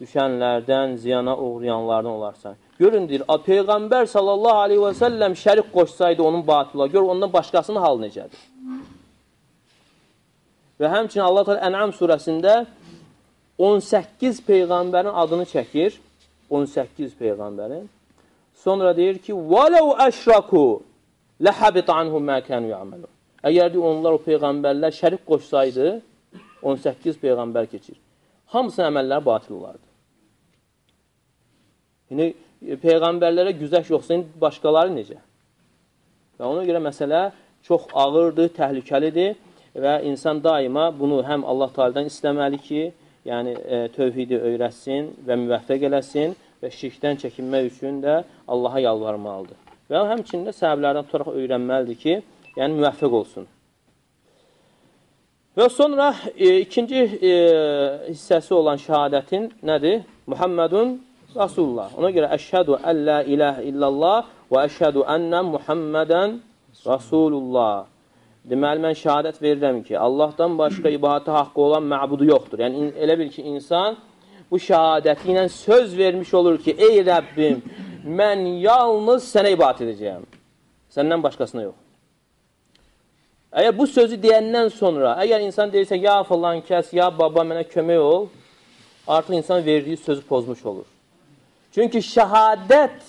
düşənlərdən, ziyana uğrayanlardan olarsan. Görün, deyir, Peyğəmbər sallallahu aleyhi və səlləm şərik qoşsaydı onun batıla, gör ondan başqasının hal necədir. Və həmçinin Allah təala Ənam surəsində 18 peyğəmbərin adını çəkir. 18 peyğəmbərin. Sonra deyir ki: "Vəlau əşraku lahabita anhum ma kanu ya'malun." Əgər deyir, onlar o peyğəmbərlər şərik qoşsaydı, 18 peyğəmbər keçir. Hamısının əməlləri batil olardı. Yəni e, peyğəmbərlərə güzəş yoxsa indi başqaları necə? Və ona görə məsələ çox ağırdır, təhlükəlidir və insan daima bunu həm Allah Teala'dan istəməli ki, yəni e, tövhidi öyrətsin və müvəffəq eləsin və şirkdən çəkinmək üçün də Allaha yalvarmalıdır. Və həmçində səbəblərdən tutaraq öyrənməlidir ki, yəni müvəffəq olsun. Və sonra e, ikinci e, hissəsi olan şəhadətin nədir? Muhammedun Rasulullah. Ona görə əşhədu əllə iləhə illallah və əşhədu ənnə Muhammedən Rasulullah. Deməli, mən şəhadət verirəm ki, Allahdan başqa ibadətə haqqı olan məbudu yoxdur. Yəni, elə bil ki, insan bu şəhadəti ilə söz vermiş olur ki, ey Rəbbim, mən yalnız sənə ibadət edəcəyəm. Səndən başqasına yox. Əgər bu sözü deyəndən sonra, əgər insan deyirsə, ya falan kəs, ya baba mənə kömək ol, artıq insan verdiyi sözü pozmuş olur. Çünki şəhadət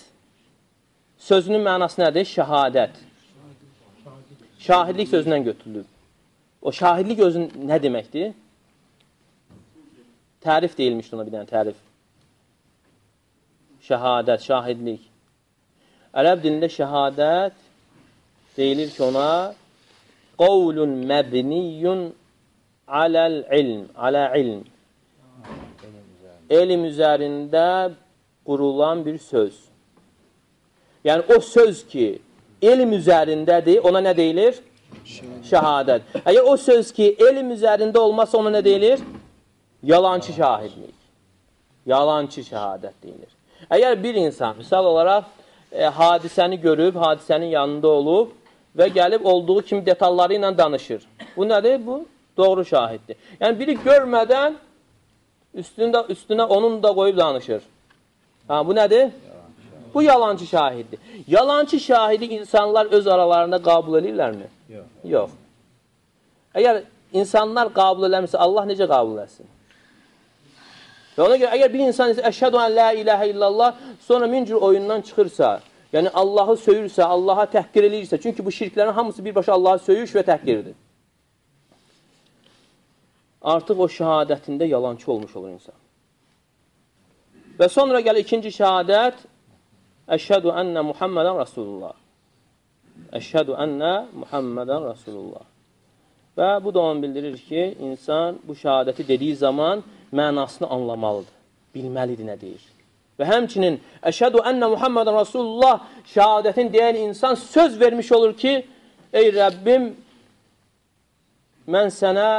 sözünün mənası nədir? Şəhadət. Şahidlik sözündən götürülür. O şahidlik özün nə deməkdir? Tərif deyilmişdi ona bir dənə tərif. Şəhadət, şahidlik. Ərəb dilində şəhadət deyilir ki ona qavlun məbniyyun aləl ilm, alə ilm. Elm üzərində qurulan bir söz. Yəni o söz ki, elm üzərindədir, ona nə deyilir? Şəhadət. Əgər o söz ki, elm üzərində olmasa ona nə deyilir? Yalancı şahidlik. Yalancı şəhadət deyilir. Əgər bir insan, misal olaraq, e, hadisəni görüb, hadisənin yanında olub və gəlib olduğu kimi detalları ilə danışır. Bu nədir? Bu doğru şahiddir. Yəni, biri görmədən üstündə, üstünə onun da qoyub danışır. Ha, bu nədir? Bu yalancı şahiddir. Yalancı şahidi insanlar öz aralarında qabul edirlərmi? Yox. Yox. Əgər insanlar qabul eləmirsə, Allah necə qabul etsin? Və ona görə, əgər bir insan isə əşhədu ən la iləhə illallah, sonra min cür oyundan çıxırsa, yəni Allahı söyürsə, Allaha təhqir eləyirsə, çünki bu şirklərin hamısı birbaşa Allahı söyüş və təhqirdir. Artıq o şəhadətində yalancı olmuş olur insan. Və sonra gəlir ikinci şəhadət, əşhədu ənnə Muhammədən Rasulullah. Əşhədu ənnə Muhammədən Rasulullah. Və bu da onu bildirir ki, insan bu şəhadəti dediyi zaman mənasını anlamalıdır, bilməlidir nə deyir. Və həmçinin əşhədu ənnə Muhammədən Rasulullah şəhadətin deyən insan söz vermiş olur ki, ey Rəbbim, mən sənə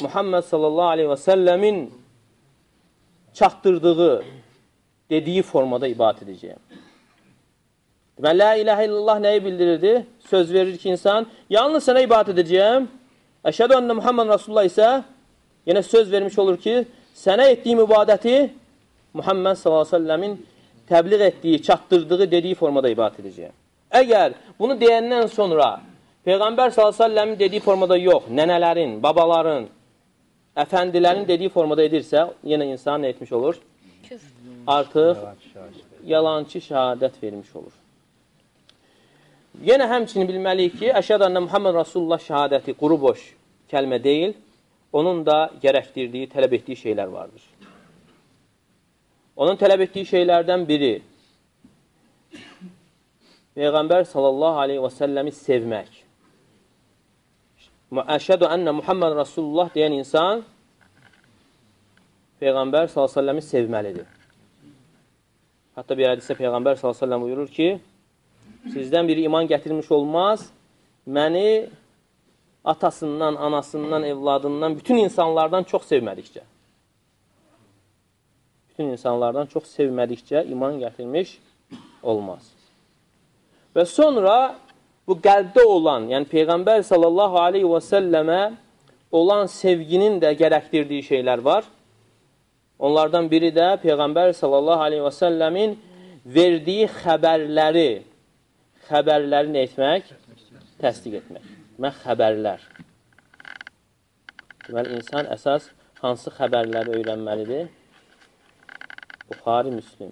Muhammed sallallahu aleyhi və səlləmin çatdırdığı, dediyi formada ibadət edəcəyəm. Və la iləhə illallah nəyi bildirirdi? Söz verir ki, insan, yalnız sənə ibadət edəcəyəm. Əşhədu ənə Muhammed Rasulullah isə yenə söz vermiş olur ki, sənə etdiyim ibadəti Muhammed s.ə.v-in təbliğ etdiyi, çatdırdığı, dediyi formada ibadət edəcəyəm. Əgər bunu deyəndən sonra Peyğəmbər s.ə.v-in dediyi formada yox, nənələrin, babaların, əfəndilərin dediyi formada edirsə, yenə insan nə etmiş olur? Artıq yalancı şəhadət vermiş olur. Yenə həmçinin bilməliyik ki, əşhəd ənə Muhammed Rasulullah şəhadəti quru boş kəlmə deyil, onun da gərəkdirdiyi, tələb etdiyi şeylər vardır. Onun tələb etdiyi şeylərdən biri Peyğəmbər sallallahu aleyhi və səlləmi sevmək. Əşhədu ənə Muhammed Rasulullah deyən insan Peyğəmbər s.ə.v-i sevməlidir. Hətta bir hədisə Peyğəmbər s.ə.v buyurur ki, sizdən biri iman gətirmiş olmaz, məni atasından, anasından, evladından, bütün insanlardan çox sevmədikcə. Bütün insanlardan çox sevmədikcə iman gətirmiş olmaz. Və sonra bu qəlbdə olan, yəni Peyğəmbər sallallahu aleyhi və səlləmə olan sevginin də gərəkdirdiyi şeylər var. Onlardan biri də Peyğəmbər sallallahu aleyhi və səlləmin verdiyi xəbərləri, xəbərləri nə etmək? Təsdiq etmək. Demək, xəbərlər. Deməli, insan əsas hansı xəbərləri öyrənməlidir? Buxari, Müslim.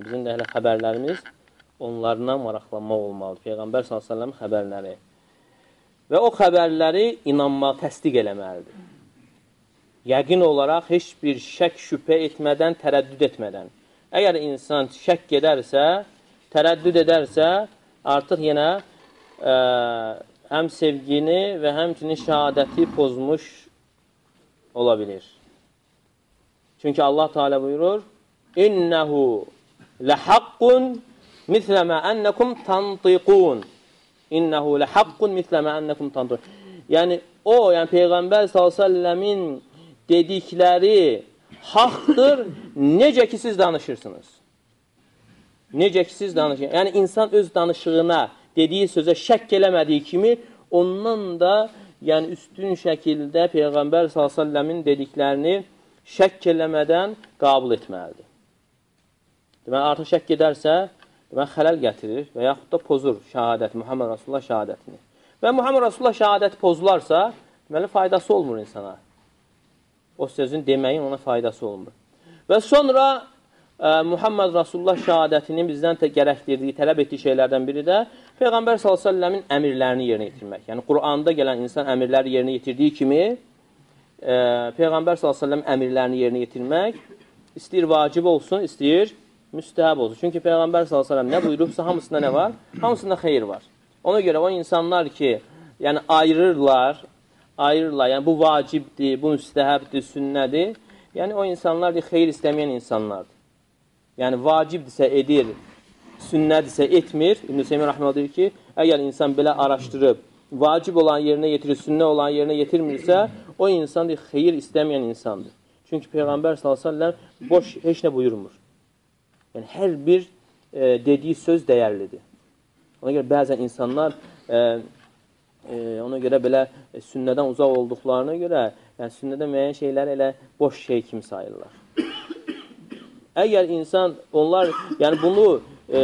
Bizim də hələ xəbərlərimiz onlarına maraqlanmaq olmalıdır. Peyğəmbər s.ə.v xəbərləri. Və o xəbərləri inanmaq, təsdiq eləməlidir yəqin olaraq heç bir şək şübhə etmədən, tərəddüd etmədən. Əgər insan şək edərsə, tərəddüd edərsə, artıq yenə ə, e, həm sevgini və həmçinin şəhadəti pozmuş ola bilir. Çünki Allah Teala buyurur: "İnnehu lehaqqun mislemə ennekum tantiqun." İnnehu lehaqqun mislemə ennekum tantiqun. Yəni o, yəni Peyğəmbər sallallahu əleyhi və səlləmin dedikləri haqdır, necə ki siz danışırsınız. Necə ki siz danışırsınız. Yəni, insan öz danışığına, dediyi sözə şəkk eləmədiyi kimi, ondan da yəni, üstün şəkildə Peyğəmbər s.ə.v-in dediklərini şəkk eləmədən qabul etməlidir. Deməli, artıq şəkk edərsə, deməli, xələl gətirir və yaxud da pozur şəhadəti, Muhammed Rasulullah şəhadətini. Və Muhammed Rasulullah şəhadəti pozularsa, deməli, faydası olmur insana o sözün deməyin ona faydası olmur. Və sonra ə, e, Muhammed Rasulullah şəhadətinin bizdən tə gərəkdirdiyi, tələb etdiyi şeylərdən biri də Peyğəmbər s.ə.v-in əmirlərini yerinə yetirmək. Yəni, Quranda gələn insan əmirləri yerinə yetirdiyi kimi, ə, e, Peyğəmbər s.ə.v əmirlərini yerinə yetirmək İstəyir vacib olsun, istəyir müstəhəb olsun. Çünki Peyğəmbər s.ə.v nə buyurubsa, hamısında nə var? Hamısında xeyir var. Ona görə o insanlar ki, yəni ayırırlar, ayırırlar, yəni bu vacibdir, bu müstəhəbdir, sünnədir. Yəni o insanlar deyir, xeyir istəməyən insanlardır. Yəni vacibdirsə edir, sünnədirsə etmir. İbn-i Seymi Rəhmə deyir ki, əgər insan belə araşdırıb, vacib olan yerinə yetirir, sünnə olan yerinə yetirmirsə, o insan deyir, xeyir istəməyən insandır. Çünki Peyğəmbər s.ə.v boş heç nə buyurmur. Yəni, hər bir e, dediyi söz dəyərlidir. Ona görə bəzən insanlar e, e, ona görə belə e, sünnədən uzaq olduqlarına görə yəni, sünnədə müəyyən şeylər elə boş şey kimi sayırlar. Əgər insan, onlar yəni bunu e,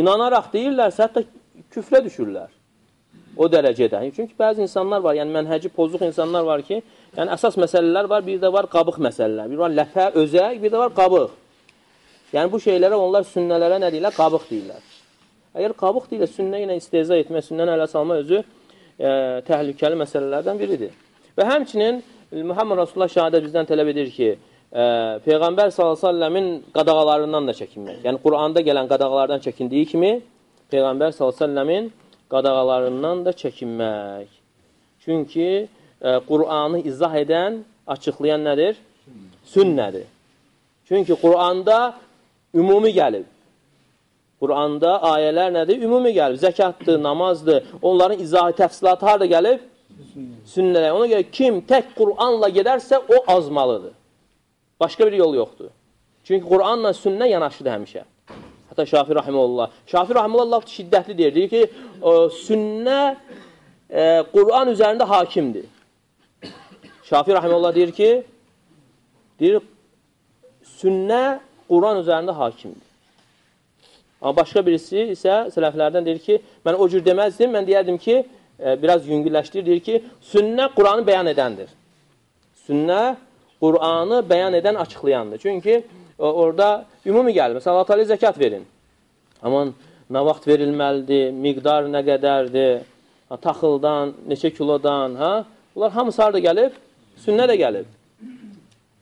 inanaraq deyirlərsə, hətta küfrə düşürlər. O dərəcədə. Çünki bəzi insanlar var, yəni mənhəci pozuq insanlar var ki, yəni əsas məsələlər var, bir də var qabıq məsələlər. Bir var ləpə, özək, bir də var qabıq. Yəni bu şeylərə onlar sünnələrə nə deyirlər? Qabıq deyirlər. Əgər qabıq deyirlər, sünnə ilə istehza etmək, sünnəni ələ salma özü e, təhlükəli məsələlərdən biridir. Və həmçinin Muhammed Rasulullah şəhadət bizdən tələb edir ki, e, Peyğəmbər s.ə.v-in qadağalarından da çəkinmək. Yəni Quranda gələn qadağalardan çəkindiyi kimi, Peyğəmbər s.ə.v-in qadağalarından da çəkinmək. Çünki e, Qur'anı izah edən, açıqlayan nədir? Sünnədir. Çünki Qur'anda ümumi gəlib. Quranda ayələr nədir? Ümumi gəlib. Zəkatdır, namazdır. Onların izahı, təfsilatı harada gəlib? Sünnələr. Ona görə kim tək Qur'anla gedərsə, o azmalıdır. Başqa bir yol yoxdur. Çünki Qur'anla sünnə yanaşıdır həmişə. Hətta Şafi Rahimullah. Şafi Rahimullah laf şiddətli deyir. Deyir ki, sünnə e, Qur'an üzərində hakimdir. Şafi Rahimullah deyir ki, deyir, sünnə Quran üzərində hakimdir. Amma başqa birisi isə sələflərdən deyir ki, mən o cür deməzdim, mən deyərdim ki, e, biraz yüngülləşdirir, deyir ki, sünnə Quranı bəyan edəndir. Sünnə Quranı bəyan edən, açıqlayandır. Çünki e, orada ümumi gəlir. Məsələn, Allah təala zəkat verin. Aman nə vaxt verilməlidir, miqdar nə qədərdir, ha, taxıldan, neçə kilodan, ha? Bunlar hamısı harada gəlib? Sünnə də gəlib.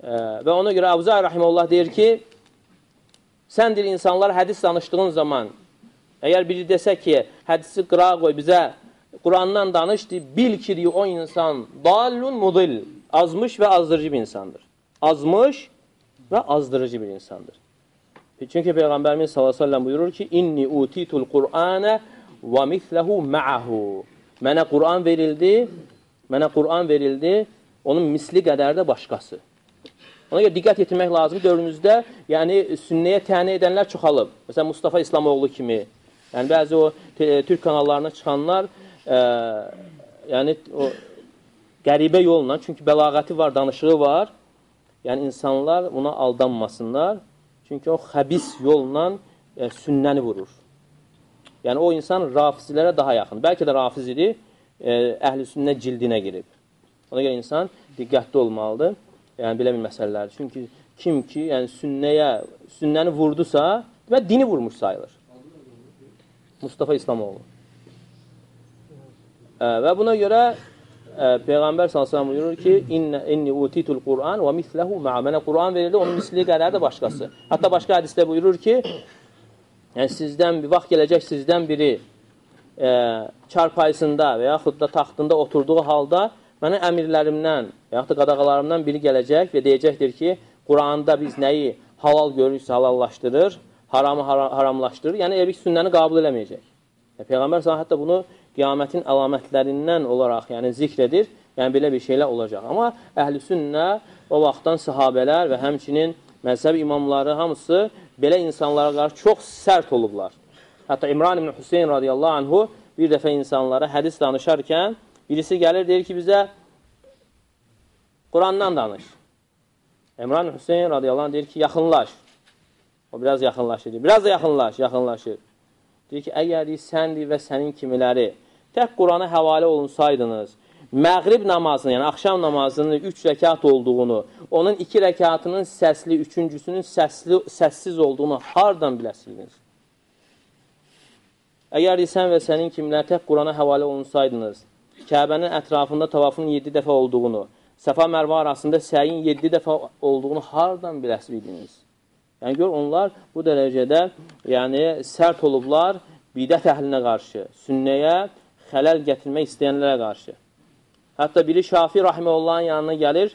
E, və ona görə Əbu Zahir Rahimullah deyir ki, Sən deyir, insanlar hədis danışdığın zaman, əgər biri desə ki, hədisi qırağa qoy bizə, Qurandan danış, deyir, bil ki, o insan dalun mudil, azmış və azdırıcı bir insandır. Azmış və azdırıcı bir insandır. Çünki Peyğəmbərimiz s.ə.v buyurur ki, İnni utitul Qur'anə və misləhu ma'ahu. Mənə Qur'an verildi, mənə Qur'an verildi, onun misli qədər də başqası. Ona görə diqqət yetirmək lazımdır. Dövrümüzdə yəni sünnəyə təni edənlər çoxalıb. Məsələn, Mustafa İslamoğlu kimi. Yəni bəzi o türk kanallarına çıxanlar e, yəni o qəribə yolla, çünki bəlağəti var, danışığı var. Yəni insanlar buna aldanmasınlar. Çünki o xəbis yolla e, sünnəni vurur. Yəni o insan rafizlərə daha yaxın. Bəlkə də rafiz idi, e, əhl-i sünnə cildinə girib. Ona görə insan diqqətli olmalıdır. Yəni, belə bir məsələlərdir. Çünki kim ki, yəni sünnəyə, sünnəni vurdusa, demək, dini vurmuş sayılır. Mustafa İslamoğlu. Və buna görə Peyğəmbər s.ə.v buyurur ki, İnni, inni utitul Qur'an və misləhu ma'a. Mənə Qur'an verildi, onun misli qədər də başqası. Hətta başqa hədisdə buyurur ki, yəni sizdən bir vaxt gələcək sizdən biri ə, çarpayısında və yaxud da taxtında oturduğu halda Mənə əmirlərimdən və yaxud da qadağalarımdan biri gələcək və deyəcəkdir ki, Quranda biz nəyi halal görürsə halallaşdırır, haramı haramlaşdırır. Yəni, bir sünnəni qəbul eləməyəcək. Yəni, Peyğəmbər sana hətta bunu qiyamətin əlamətlərindən olaraq yəni, zikr edir. Yəni, belə bir şeylər olacaq. Amma əhl-i sünnə o vaxtdan sahabələr və həmçinin məzhəb imamları hamısı belə insanlara qarşı çox sərt olublar. Hətta İmran ibn Hüseyin radiyallahu anhu bir dəfə insanlara hədis danışarkən Birisi gəlir, deyir ki, bizə Qurandan danış. Emran Hüseyin radiyallahu anh deyir ki, yaxınlaş. O biraz yaxınlaşır. Biraz da yaxınlaş, yaxınlaşır. Deyir ki, əgər səndir və sənin kimiləri tək Qurana həvalə olunsaydınız, məğrib namazını, yəni axşam namazının üç rəkat olduğunu, onun iki rəkatının səsli, üçüncüsünün səsli, səssiz olduğunu hardan biləsiniz? Əgər sən və sənin kimlər tək Qurana həvalə olunsaydınız, Kəbənin ətrafında tavafın 7 dəfə olduğunu, Səfa Mərva arasında səyin 7 dəfə olduğunu hardan biləsiniz? Yəni gör onlar bu dərəcədə, yəni sərt olublar bidət əhlinə qarşı, sünnəyə xələl gətirmək istəyənlərə qarşı. Hətta biri Şafi rahiməullahın yanına gəlir,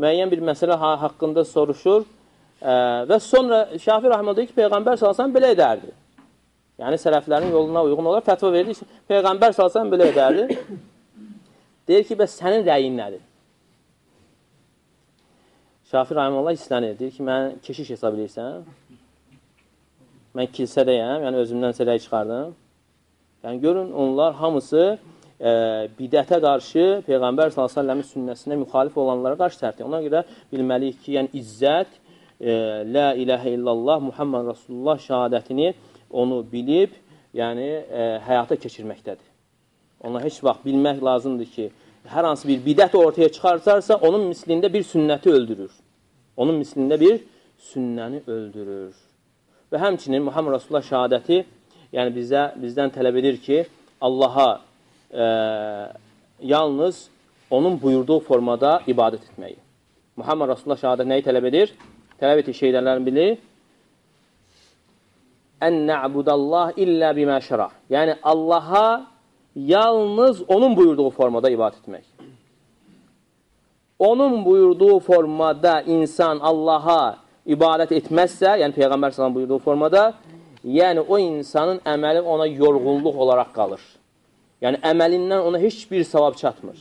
müəyyən bir məsələ haqqında soruşur ə, və sonra Şafi rahiməllah deyir ki, Peyğəmbər salsan belə edərdi. Yəni sələflərin yoluna uyğun olaraq fətva verir. Peyğəmbər salsan belə edərdi. Deyir ki, bəs sənin rəyin nədir? Şafi Rahimullah istənir. Deyir ki, mən keşiş hesab edirsən. Mən kilsədəyəm, yəni özümdən sələy çıxardım. Yəni, görün, onlar hamısı e, bidətə qarşı Peyğəmbər s.ə.v-in sünnəsinə müxalif olanlara qarşı sərtdir. Ona görə bilməliyik ki, yəni izzət, e, La iləhə illallah, Muhammed Rasulullah şəhadətini onu bilib, yəni e, həyata keçirməkdədir. Ona heç vaxt bilmək lazımdır ki, hər hansı bir bidət ortaya çıxartarsa, onun mislində bir sünnəti öldürür. Onun mislində bir sünnəni öldürür. Və həmçinin Muhammed Rasulullah şəhadəti yəni bizə, bizdən tələb edir ki, Allaha e, yalnız onun buyurduğu formada ibadət etməyi. Muhammed Rasulullah şəhadət nəyi tələb edir? Tələb etdiyi şeylərlərin biri ən nə'budallah illə bimə şərah. Yəni, Allaha yalnız onun buyurduğu formada ibadət etmək. Onun buyurduğu formada insan Allaha ibadət etməzsə, yəni Peyğəmbər sallam buyurduğu formada, yəni o insanın əməli ona yorğunluq olaraq qalır. Yəni əməlindən ona heç bir savab çatmır.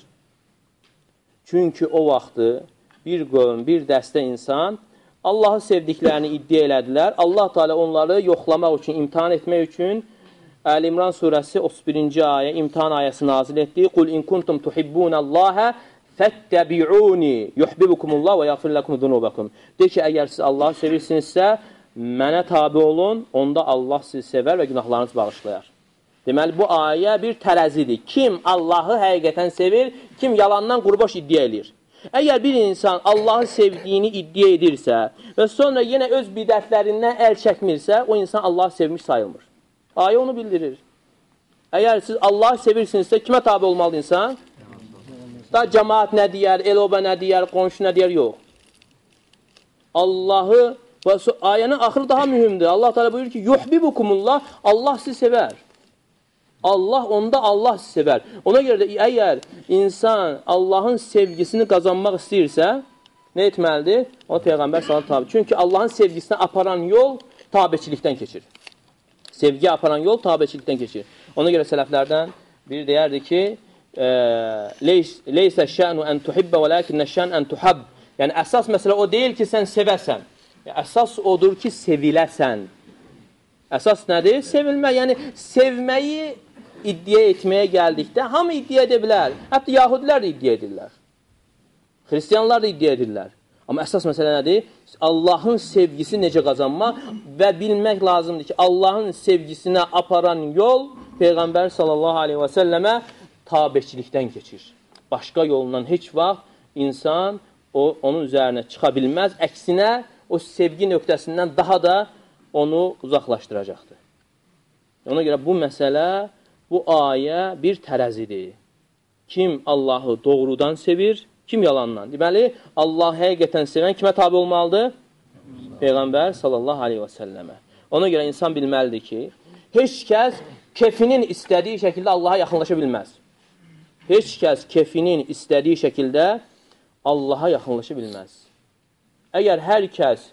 Çünki o vaxtı bir qövm, bir dəstə insan Allahı sevdiklərini iddia elədilər. Allah Teala onları yoxlamaq üçün, imtihan etmək üçün Əl İmran surəsi 31-ci ayə imtihan ayəsi nazil etdi. Qul in kuntum tuhibbunallaha fəttəbi'uni yuhibbukumullah və yaghfir lakum zunubakum. De ki, əgər siz Allahı sevirsinizsə, mənə tabe olun, onda Allah sizi sevər və günahlarınızı bağışlayar. Deməli, bu ayə bir tərəzidir. Kim Allahı həqiqətən sevir, kim yalandan qurbaş iddia edir. Əgər bir insan Allahı sevdiyini iddia edirsə və sonra yenə öz bidətlərindən əl çəkmirsə, o insan Allahı sevmiş sayılmır. Ayə onu bildirir. Əgər siz Allah sevirsinizsə, kimə tabi olmalı insan? Da cəmaat nə deyər, el-oba nə deyər, qonşu nə deyər, yox. Allahı, və ayənin axırı daha mühümdür. Allah təala buyurur ki, yuhbibukumullah, Allah sizi sevər. Allah onda Allah sizi sevər. Ona görə də əgər insan Allahın sevgisini qazanmaq istəyirsə, nə etməlidir? O Peyğəmbər sallallahu tabi. Çünki Allahın sevgisinə aparan yol tabiçilikdən keçir. Sevgi aparan yol tabiçilikdən keçir. Ona görə sələflərdən biri deyərdi ki, e, leysə şənu ən tuhibbə və ləkinnə şən ən tuhab. Yəni, əsas məsələ o deyil ki, sən sevəsən. Əsas odur ki, seviləsən. Əsas nədir? Sevilmə. Yəni, sevməyi iddia etməyə gəldikdə hamı iddia edə bilər. Hətta yahudilər də iddia edirlər. Xristiyanlar da iddia edirlər. Amma əsas məsələ nədir? Allahın sevgisi necə qazanmaq və bilmək lazımdır ki, Allahın sevgisinə aparan yol Peyğəmbər sallallahu aleyhi və səlləmə tabeçilikdən keçir. Başqa yolundan heç vaxt insan o, onun üzərinə çıxa bilməz. Əksinə, o sevgi nöqtəsindən daha da onu uzaqlaşdıracaqdır. Ona görə bu məsələ, bu ayə bir tərəzidir. Kim Allahı doğrudan sevir, Kim yalandan? Deməli, Allah həqiqətən sevən kimə tabi olmalıdır? Peyğəmbər sallallahu aleyhi və səlləmə. Ona görə insan bilməlidir ki, heç kəs kefinin istədiyi şəkildə Allaha yaxınlaşa bilməz. Heç kəs kefinin istədiyi şəkildə Allaha yaxınlaşa bilməz. Əgər hər kəs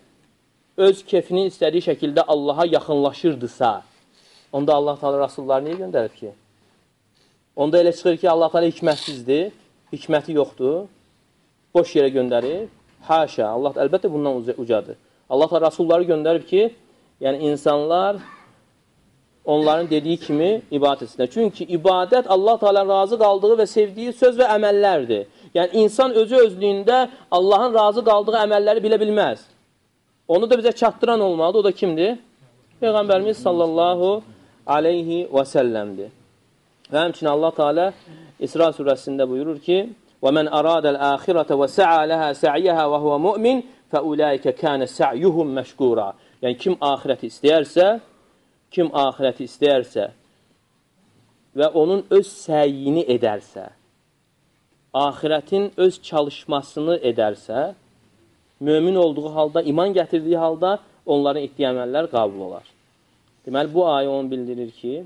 öz kefinin istədiyi şəkildə Allaha yaxınlaşırdısa, onda Allah Teala Rasulları niyə göndərib ki? Onda elə çıxır ki, Allah Teala hikmətsizdir, hikməti yoxdur boş yerə göndərir. Haşa, Allah əlbəttə bundan ucadır. Allah da rasulları göndərib ki, yəni insanlar onların dediyi kimi ibadət etsinlər. Çünki ibadət Allah Teala razı qaldığı və sevdiyi söz və əməllərdir. Yəni insan özü özlüyündə Allahın razı qaldığı əməlləri bilə bilməz. Onu da bizə çatdıran olmalıdır. O da kimdir? Peyğəmbərimiz sallallahu aleyhi və səlləmdir. Və həmçinin Allah Teala İsra surəsində buyurur ki, ومن أراد الآخرة وسعى لها سعيها وهو مؤمن فأولئك كان سعيهم məşkura. Yəni kim axirəti istəyərsə, kim axirəti istəyərsə və onun öz səyini edərsə, axirətin öz çalışmasını edərsə, mömin olduğu halda, iman gətirdiyi halda onların etdiyi əməllər qabul olar. Deməli, bu ayə onu bildirir ki,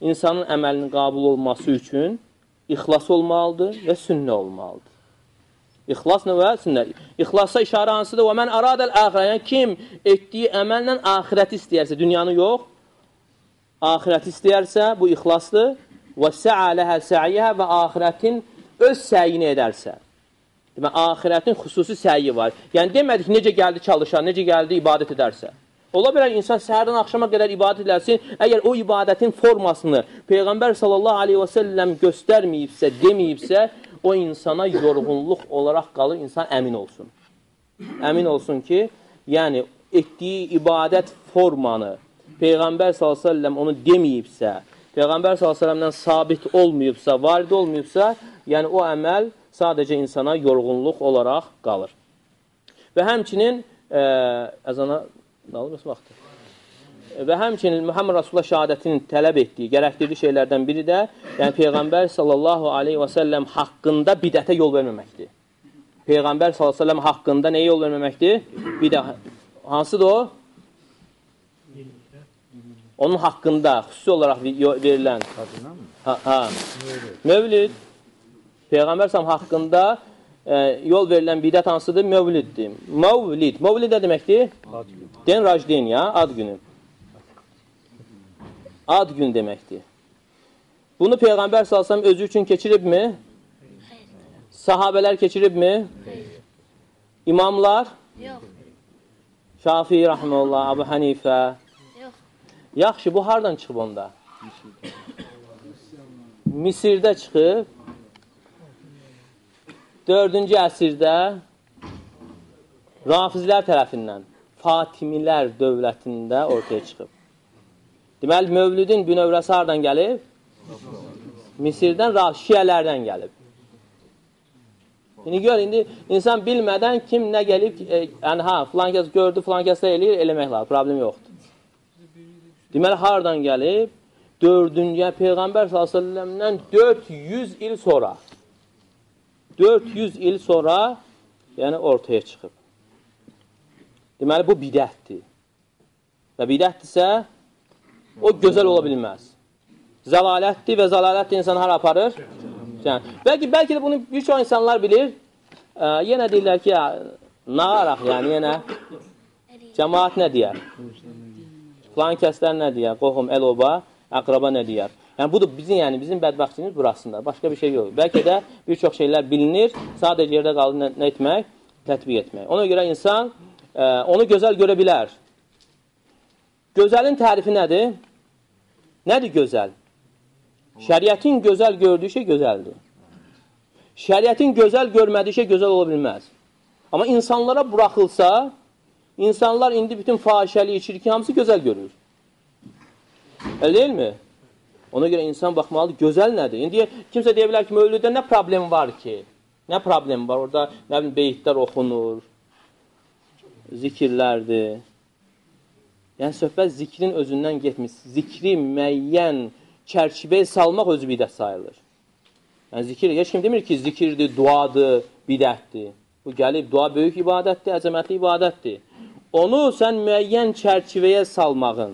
insanın əməlinin qabul olması üçün ixlas olmalıdır və sünnə olmalıdır. İxlas nə və sünnə? İxlasa işarə hansıdır? Və mən aradəl axirə. Yəni, kim etdiyi əməllə axirəti istəyərsə, dünyanı yox, axirəti istəyərsə, bu ixlasdır. Və sə'aləhə sə'iyyəhə və axirətin öz səyini edərsə. Demək, axirətin xüsusi səyi var. Yəni, demədik, necə gəldi çalışar, necə gəldi ibadət edərsə. Ola bilər insan səhərdən axşama qədər ibadət edərsin, əgər o ibadətin formasını Peyğəmbər sallallahu aleyhi və səlləm göstərməyibsə, deməyibsə, o insana yorğunluq olaraq qalır, insan əmin olsun. Əmin olsun ki, yəni etdiyi ibadət formanı Peyğəmbər s.ə.v onu deməyibsə, Peyğəmbər s.ə.v-dən sabit olmayıbsa, varid olmayıbsa, yəni o əməl sadəcə insana yorğunluq olaraq qalır. Və həmçinin ə, əzana Olur, vaxtı? Və həmçinin Muhammed Rasulullah şəhadətinin tələb etdiyi, gərəkdirdiyi şeylərdən biri də, yəni Peyğəmbər sallallahu aleyhi və səlləm haqqında bidətə yol verməməkdir. Peyğəmbər sallallahu aleyhi və səlləm haqqında nəyə yol verməməkdir? Bidə. Hansıdır o? Onun haqqında xüsusi olaraq verilən ha, ha. Mövlid Peyğəmbər sallallahu haqqında e, yol verilən bidət hansıdır? Mövliddir. Mövlid. Mövlid nə deməkdir? Den rajden ya, ad günü. Ad gün deməkdir. Bunu Peyğəmbər salsam özü üçün keçiribmi? Sahabələr keçiribmi? İmamlar? Yox. Şafii rahmanullah, Abu Hanifə. Yox. Yaxşı, bu hardan çıxıb onda? Misirdə çıxıb. 4-cü əsrdə Rafizlər tərəfindən Fatimilər dövlətində ortaya çıxıb. Deməli, Mövlüdün bünövrəsi hardan gəlib? Misirdən, şiyələrdən gəlib. İndi gör, indi insan bilmədən kim nə gəlib, e, yəni ha, filan kəs gördü, filan kəs eləyir, eləmək lazım, problem yoxdur. Deməli, hardan gəlib? Dördüncə Peyğəmbər s.ə.v-dən 400 il sonra 400 il sonra yəni ortaya çıxıb. Deməli, bu bidətdir. Və bidətdirsə, o gözəl ola bilməz. Zəlalətdir və zəlalət insanı hara aparır? Yəni, bəlkə, bəlkə də bunu bir çox insanlar bilir. Ə, yenə deyirlər ki, nağaraq, yəni yenə cəmaat nə deyər? Filan kəslər nə deyər? Qohum, el-oba, əqraba nə deyər? Yəni, budur bizim, yəni, bizim bədbəxtçimiz burasında. Başqa bir şey yox. Bəlkə də bir çox şeylər bilinir, sadəcə yerdə qalır nə, nə etmək? Tətbiq etmək. Ona görə insan onu gözəl görə bilər. Gözəlin tərifi nədir? Nədir gözəl? Şəriətin gözəl gördüyü şey gözəldir. Şəriətin gözəl görmədiyi şey gözəl ola bilməz. Amma insanlara buraxılsa, insanlar indi bütün fahişəliyi, çirkin hamısı gözəl görür. Elə deyilmi? Ona görə insan baxmalıdır, gözəl nədir? İndi kimsə deyə bilər ki, mövlüdə nə problem var ki? Nə problem var? Orada nə bilim, beyitlər oxunur, zikirlərdir. Yəni, söhbət zikrin özündən getmiş. Zikri müəyyən çərçivəyə salmaq özü bidət sayılır. Yəni, zikir, heç kim demir ki, zikirdir, duadır, bidətdir. Bu gəlib, dua böyük ibadətdir, əzəmətli ibadətdir. Onu sən müəyyən çərçivəyə salmağın,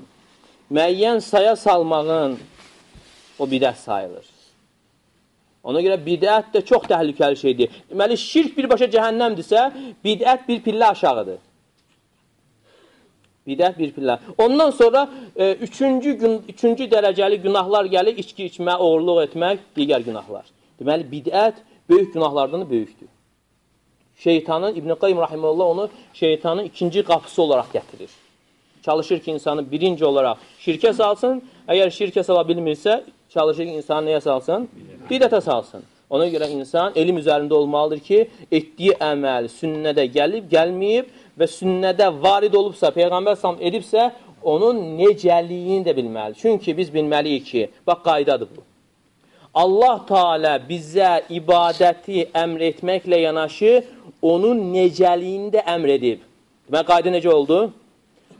müəyyən saya salmağın o bidət sayılır. Ona görə bidət də çox təhlükəli şeydir. Deməli, şirk birbaşa cəhənnəmdirsə, bidət bir pillə aşağıdır. Bidət bir pillə. Ondan sonra e, üçüncü, gün, üçüncü dərəcəli günahlar gəlir, içki içmə, oğurluq etmək, digər günahlar. Deməli, bidət böyük günahlardan böyükdür. Şeytanın, İbn-i Qayyum Rahimullah onu şeytanın ikinci qapısı olaraq gətirir. Çalışır ki, insanı birinci olaraq şirkə salsın. Əgər şirkə sala bilmirsə, çalışır ki, insanı nəyə salsın? Bidətə salsın. Ona görə insan elm üzərində olmalıdır ki, etdiyi əməl sünnədə gəlib, gəlməyib və sünnədə varid olubsa, Peyğəmbər sam edibsə, onun necəliyini də bilməlidir. Çünki biz bilməliyik ki, bax, qaydadır bu. Allah Teala bizə ibadəti əmr etməklə yanaşı, onun necəliyini də əmr edib. Demək, qayda necə oldu?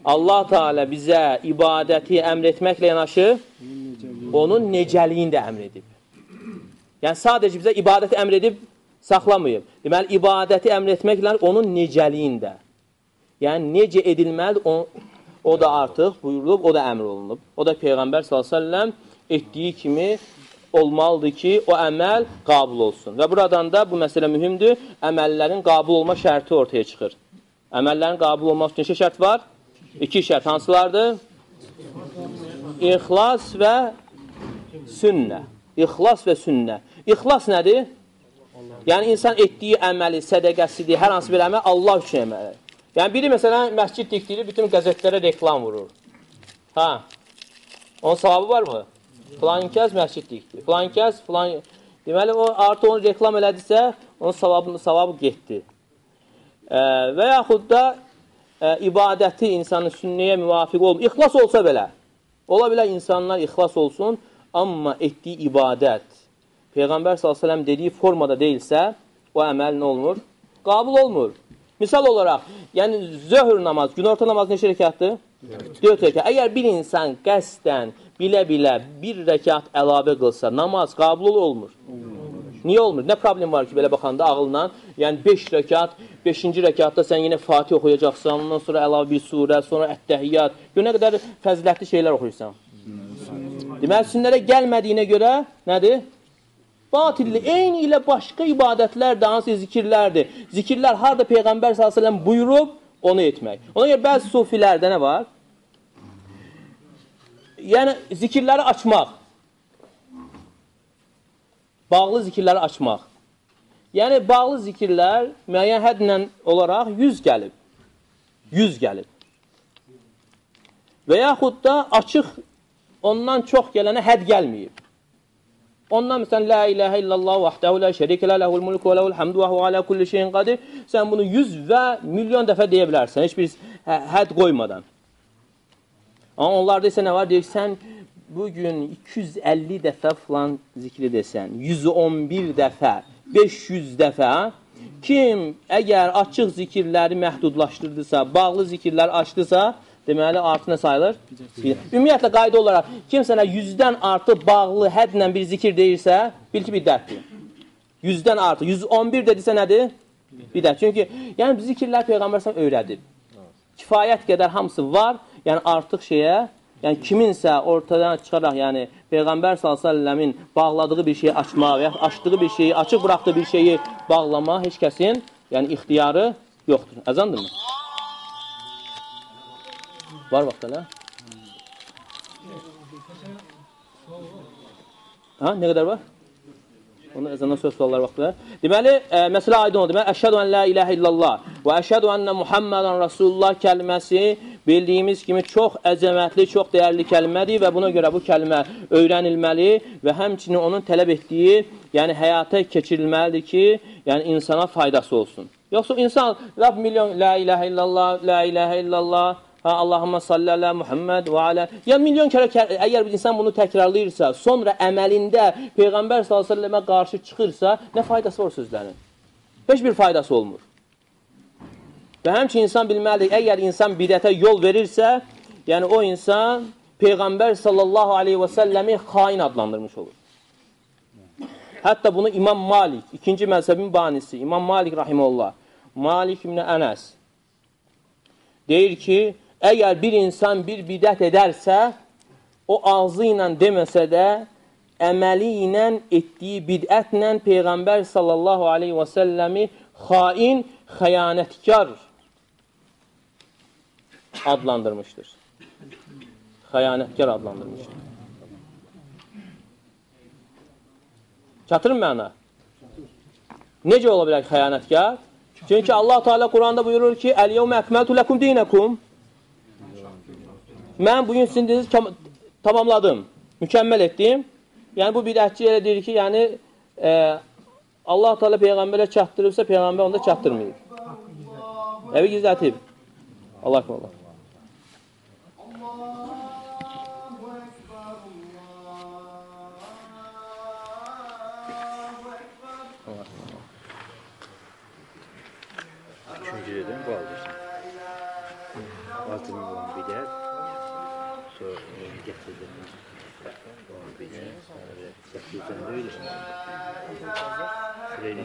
Allah Teala bizə ibadəti əmr etməklə yanaşı, onun necəliyini də əmr edib. Yəni sadəcə bizə ibadəti əmr edib saxlamayıb. Deməli ibadəti əmr etməklə onun necəliyində. Yəni necə edilməlidir o, o da artıq buyurulub, o da əmr olunub. O da peyğəmbər səlləm etdiyi kimi olmalıdır ki, o əməl qabul olsun. Və buradan da bu məsələ mühümdür. Əməllərin qabul olma şərti ortaya çıxır. Əməllərin qabul olmaq üçün neçə şərt var? İki şərt hansılardır? İxlas və sünnə. İxlas və sünnə. İxlas nədir? Yəni, insan etdiyi əməli, sədəqəsidir, hər hansı bir əməl Allah üçün əməli. Yəni, biri məsələn, məscid dikdirir, bütün qəzetlərə reklam vurur. Hə, onun savabı var mı? Filan kəs məscid dikdi, filan kəs, filan... Deməli, o artıq onu reklam elədirsə, onun savabı, savabı getdi. E, və yaxud da e, ibadəti insanın sünnəyə müvafiq olmur. İxlas olsa belə, ola bilər insanlar ixlas olsun, amma etdiyi ibadət, Peyğəmbər s.ə.v dediyi formada deyilsə, o əməl nə olmur? Qabul olmur. Misal olaraq, yəni zöhr namaz, günorta namaz neçə rəkatdır? 4 rəkat. Əgər bir insan qəsdən, bilə-bilə bir rəkat əlavə qılsa, namaz qabul olmur. Niyə olmur? Nə problem var ki, belə baxanda ağılla? Yəni 5 rəkat, 5-ci rəkatda sən yenə Fatih oxuyacaqsan, ondan sonra əlavə bir surə, sonra ət-təhiyyat. Gör nə qədər fəzilətli şeylər oxuyursan. Deməli, sünnədə gəlmədiyinə görə nədir? Batilli, eyni ilə başqa ibadətlər də hansı zikirlərdir. Zikirlər harada Peyğəmbər s.ə.v buyurub, onu etmək. Ona görə bəzi sufilərdə nə var? Yəni, zikirləri açmaq. Bağlı zikirləri açmaq. Yəni, bağlı zikirlər müəyyən hədlə olaraq 100 gəlib. 100 gəlib. Və yaxud da açıq ondan çox gələnə həd gəlməyib. Ondan məsələn, la ilahə illallah vahdehu la şərikə la ləhul mulku və ləhul hamdu və hu alə kulli şeyin qadir. Sən bunu 100 və milyon dəfə deyə bilərsən, heç bir hə, hədd qoymadan. Amma onlarda isə nə var? Deyir, sən bugün 250 dəfə filan zikri desən, 111 dəfə, 500 dəfə, kim əgər açıq zikirləri məhdudlaşdırdısa, bağlı zikirlər açdısa, deməli artı nə sayılır? Ümumiyyətlə qayda olaraq kim sənə 100-dən artıq bağlı hədlə bir zikir deyirsə, bil ki, bidətdir. 100-dən artıq, 111 dedisə nədir? Bidət. Çünki yəni zikirlər peyğəmbər sən öyrədib. Kifayət qədər hamısı var. Yəni artıq şeyə, yəni kiminsə ortadan çıxaraq, yəni peyğəmbər sallalləmin bağladığı bir şeyi açmaq və ya açdığı bir şeyi, açıq buraxdığı bir şeyi bağlama heç kəsin, yəni ixtiyarı yoxdur. Əzandırmı? Var vaxt hələ? Ha, nə qədər var? Onu əzandan söz suallar vaxtı. Deməli, ə, məsələ aydın oldu. Deməli, əşhədu ən la ilahə illallah və əşhədu ənə Muhammedən Rasulullah kəlməsi bildiyimiz kimi çox əzəmətli, çox dəyərli kəlmədir və buna görə bu kəlmə öyrənilməli və həmçinin onun tələb etdiyi, yəni həyata keçirilməlidir ki, yəni insana faydası olsun. Yoxsa insan, laf milyon, la ilahə illallah, la ilahə illallah, Ha, Allahumma salli ala Muhammed və alə. Ya milyon kərə əgər bir insan bunu təkrarlayırsa, sonra əməlində Peyğəmbər s.ə.və qarşı çıxırsa, nə faydası var sözlərin? Heç bir faydası olmur. Və həmçin insan bilməlidir, əgər insan bidətə yol verirsə, yəni o insan Peyğəmbər sallallahu aleyhi və səlləmi xain adlandırmış olur. Hətta bunu İmam Malik, ikinci məzəbin banisi, İmam Malik rahimullah, Malik ibn Ənəs deyir ki, Əgər bir insan bir bidət edərsə, o ağzı ilə deməsə də, əməli ilə etdiyi bidətlə Peyğəmbər sallallahu aleyhi və səlləmi xain, xəyanətkar adlandırmışdır. Xəyanətkar adlandırmışdır. Çatır məna? Necə ola bilər xəyanətkar? Çünki Allah Teala Quranda buyurur ki: "Əl-yevmə əkməltu lekum dinakum" Mən bugün sizin dininizi tamamladım, mükəmməl etdim. Yəni, bu bidətçi elə deyir ki, yəni, e, Allah Teala Peyğəmbərə çatdırıbsa, Peyğəmbər onda çatdırmayıb. Əvi gizlətib. Allah Allah. Buyur. Sırayla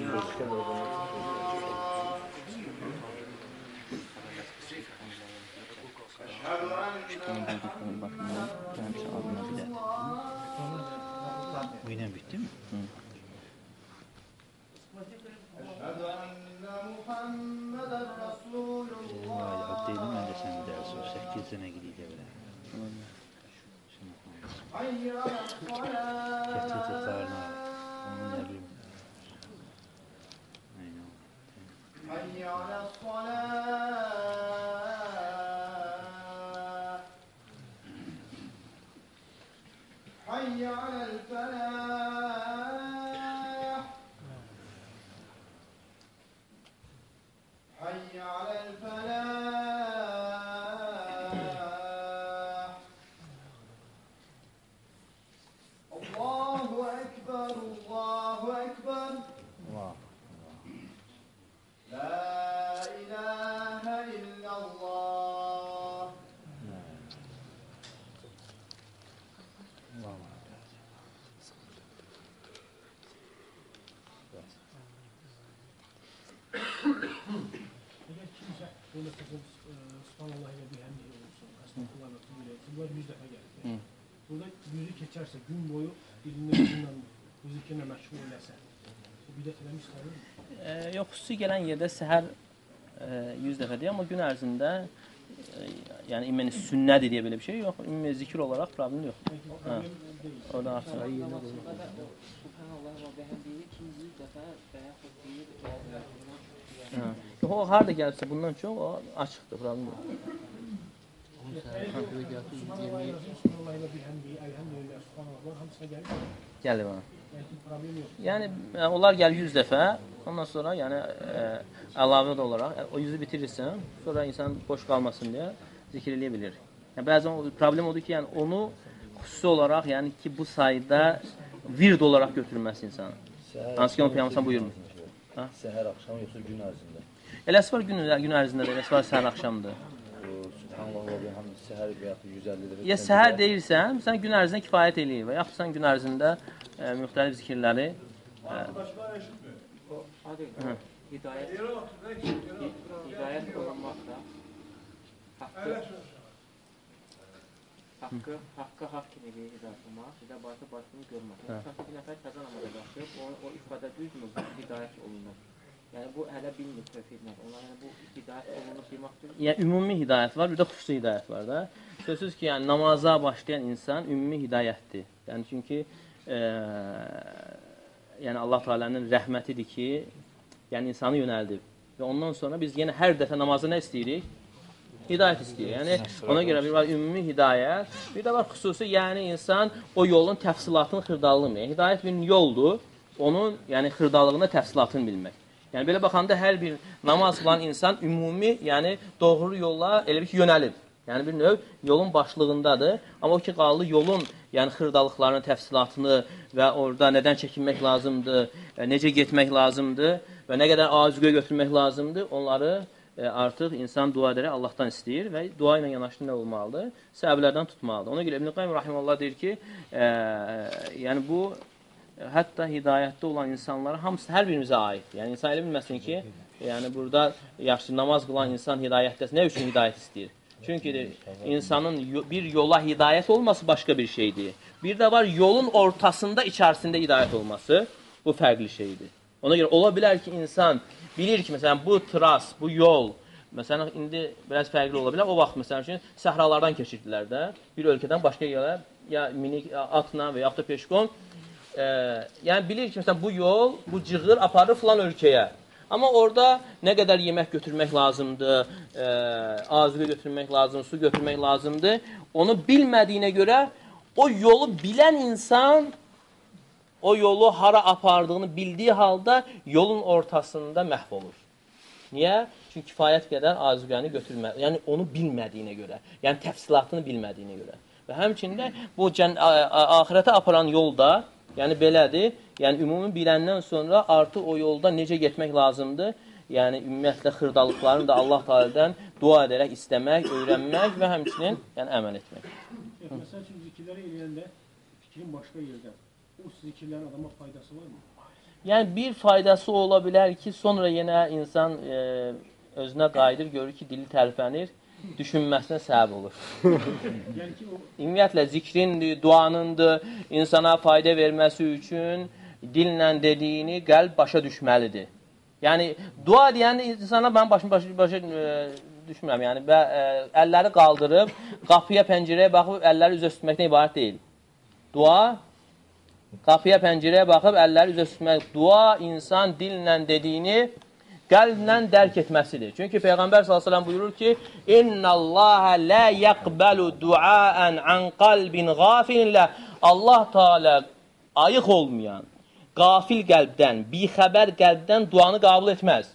Oynan bitti mi? Hı. Benim aile sen de olsun. Sekiz sene حي على الصلاة deyə belə bir şey yox. Ümumi zikir olaraq problem yox. Belki problem deyil. Orada artıq Namazında da o Subhanallah və bəhəmdiyi kim yüz dəfə və yaxud deyir, bundan Hə. Yox, o harda gəlirsə bundan çox o açıqdır, problem yox. Subhanallah yazın, Subhanallah ilə bir hemdi, Elhamdülillah, Subhanallah, bunlar hamısına gəlir. Gəlir bana. Yəni onlar gəlir 100 dəfə, ondan sonra yəni e, əlavə də olaraq e, o 100-ü bitirirsən, sonra insan boş qalmasın deyə zikr eləyə bilir. Yəni bəzən problem odur ki, yəni onu xüsusi olaraq, yəni ki bu sayda vird olaraq götürməsi insan. Hansı ki, onu Peyğəmbər buyurmur. Səhər axşam yoxsa gün ərzində? Eləsi var gün, gün ərzində də, eləsi var səhər axşamdır. Səhər və yaxud 150 dəfə. Ya səhər deyirsən, sən gün ərzində kifayət eləyir və yaxud sən gün ərzində e, müxtəlif zikirləri Hadi, hidayət, hidayət olunmaqda haqqı, haqqı, haqqı haqq kimi bir hidayət olmaq, bir də batı batını görmək. Tutaq bir nəfər təzə namaza başlayıb, o, o ifadə düzdür, hidayət olunur. Yəni bu hələ bilmir tövhidlə. Ona yəni bu hidayət olunur deməkdir. yəni ümumi hidayət var, bir də xüsusi hidayət var da. Sözsüz ki, yəni namaza başlayan insan ümumi hidayətdir. Yəni çünki e, yəni Allah Taala'nın rəhmətidir ki, yəni insanı yönəldib. Və ondan sonra biz yenə hər dəfə namazı nə istəyirik? Hidayət istəyir. Yəni ona görə bir var ümumi hidayət, bir də var xüsusi, yəni insan o yolun təfsilatını xırdalığını. Yəni, hidayət bir yoldur. Onun yəni xırdalığını, təfsilatını bilmək. Yəni belə baxanda hər bir namaz qılan insan ümumi, yəni doğru yolla elə bir ki yönəlib. Yəni bir növ yolun başlığındadır. Amma o ki qaldı yolun, yəni xırdalıqlarını, təfsilatını və orada nədən çəkinmək lazımdır, e, necə getmək lazımdır və nə qədər azuqə götürmək lazımdır, onları e, artıq insan dua edərək Allahdan istəyir və dua ilə yanaşı nə olmalıdır? Səbəblərdən tutmalıdır. Ona görə İbn Qayyim rahimehullah deyir ki, e, yəni bu hətta hidayətdə olan insanlara hamısı hər birimizə aid. Yəni insan elə bilməsin ki, yəni burada yaxşı namaz qılan insan hidayətdəsə nə üçün hidayət istəyir? Çünki de, insanın bir yola hidayət olması başqa bir şeydir. Bir də var yolun ortasında, içərisində hidayət olması. Bu fərqli şeydir. Ona görə ola bilər ki, insan bilir ki, məsələn, bu tras, bu yol, məsələn, indi biraz fərqli ola bilər. O vaxt, məsələn üçün, səhralardan keçirdilər də, bir ölkədən başqa yerə, ya minik atla və yaxud da peşkon. E, yəni bilir ki, məsələn, bu yol, bu cığır aparır filan ölkəyə. Amma orada nə qədər yemək götürmək lazımdır, e, azuqə götürmək lazımdır, su götürmək lazımdır. Onu bilmədiyinə görə o yolu bilən insan o yolu hara apardığını bildiyi halda yolun ortasında məhv olur. Niyə? Çünki kifayət qədər azuqəni götürmədi. Yəni onu bilmədiyinə görə, yəni təfsilatını bilmədiyinə görə. Və həmçində bu axirətə aparan yolda, yəni belədir. Yəni ümumi biləndən sonra artıq o yolda necə getmək lazımdır? Yəni ümumiyyətlə xırdalıqlarını da Allah Taala'dan dua edərək istəmək, öyrənmək və həmçinin yəni əməl etmək. Yox, Məsəl üçün zikirləri eləyəndə fikrin başqa yerdə. O zikirlərin adama faydası varmı? Yəni bir faydası ola bilər ki, sonra yenə insan e, özünə qayıdır, görür ki, dili tərpənir, düşünməsinə səbəb olur. Ümumiyyətlə zikrindir, duanındır, insana fayda verməsi üçün dillə dediyini qəlb başa düşməlidir. Yəni dua deyəndə insana mən başım başa başa e, düşmürəm. Yəni və e, əlləri qaldırıb qapıya, pəncərəyə baxıb əlləri üzə tutməkdən ibarət deyil. Dua qapıya, pəncərəyə baxıb əlləri üzə tutmaq. Dua insan dillə dediyini qəlblə dərk etməsidir. Çünki Peyğəmbər s.ə.v buyurur ki, İnnallaha la yaqbalu duaan an qalbin ghafilin Allah Teala ayıq olmayan, qafil qəlbdən, bixəbər qəlbdən duanı qəbul etməz.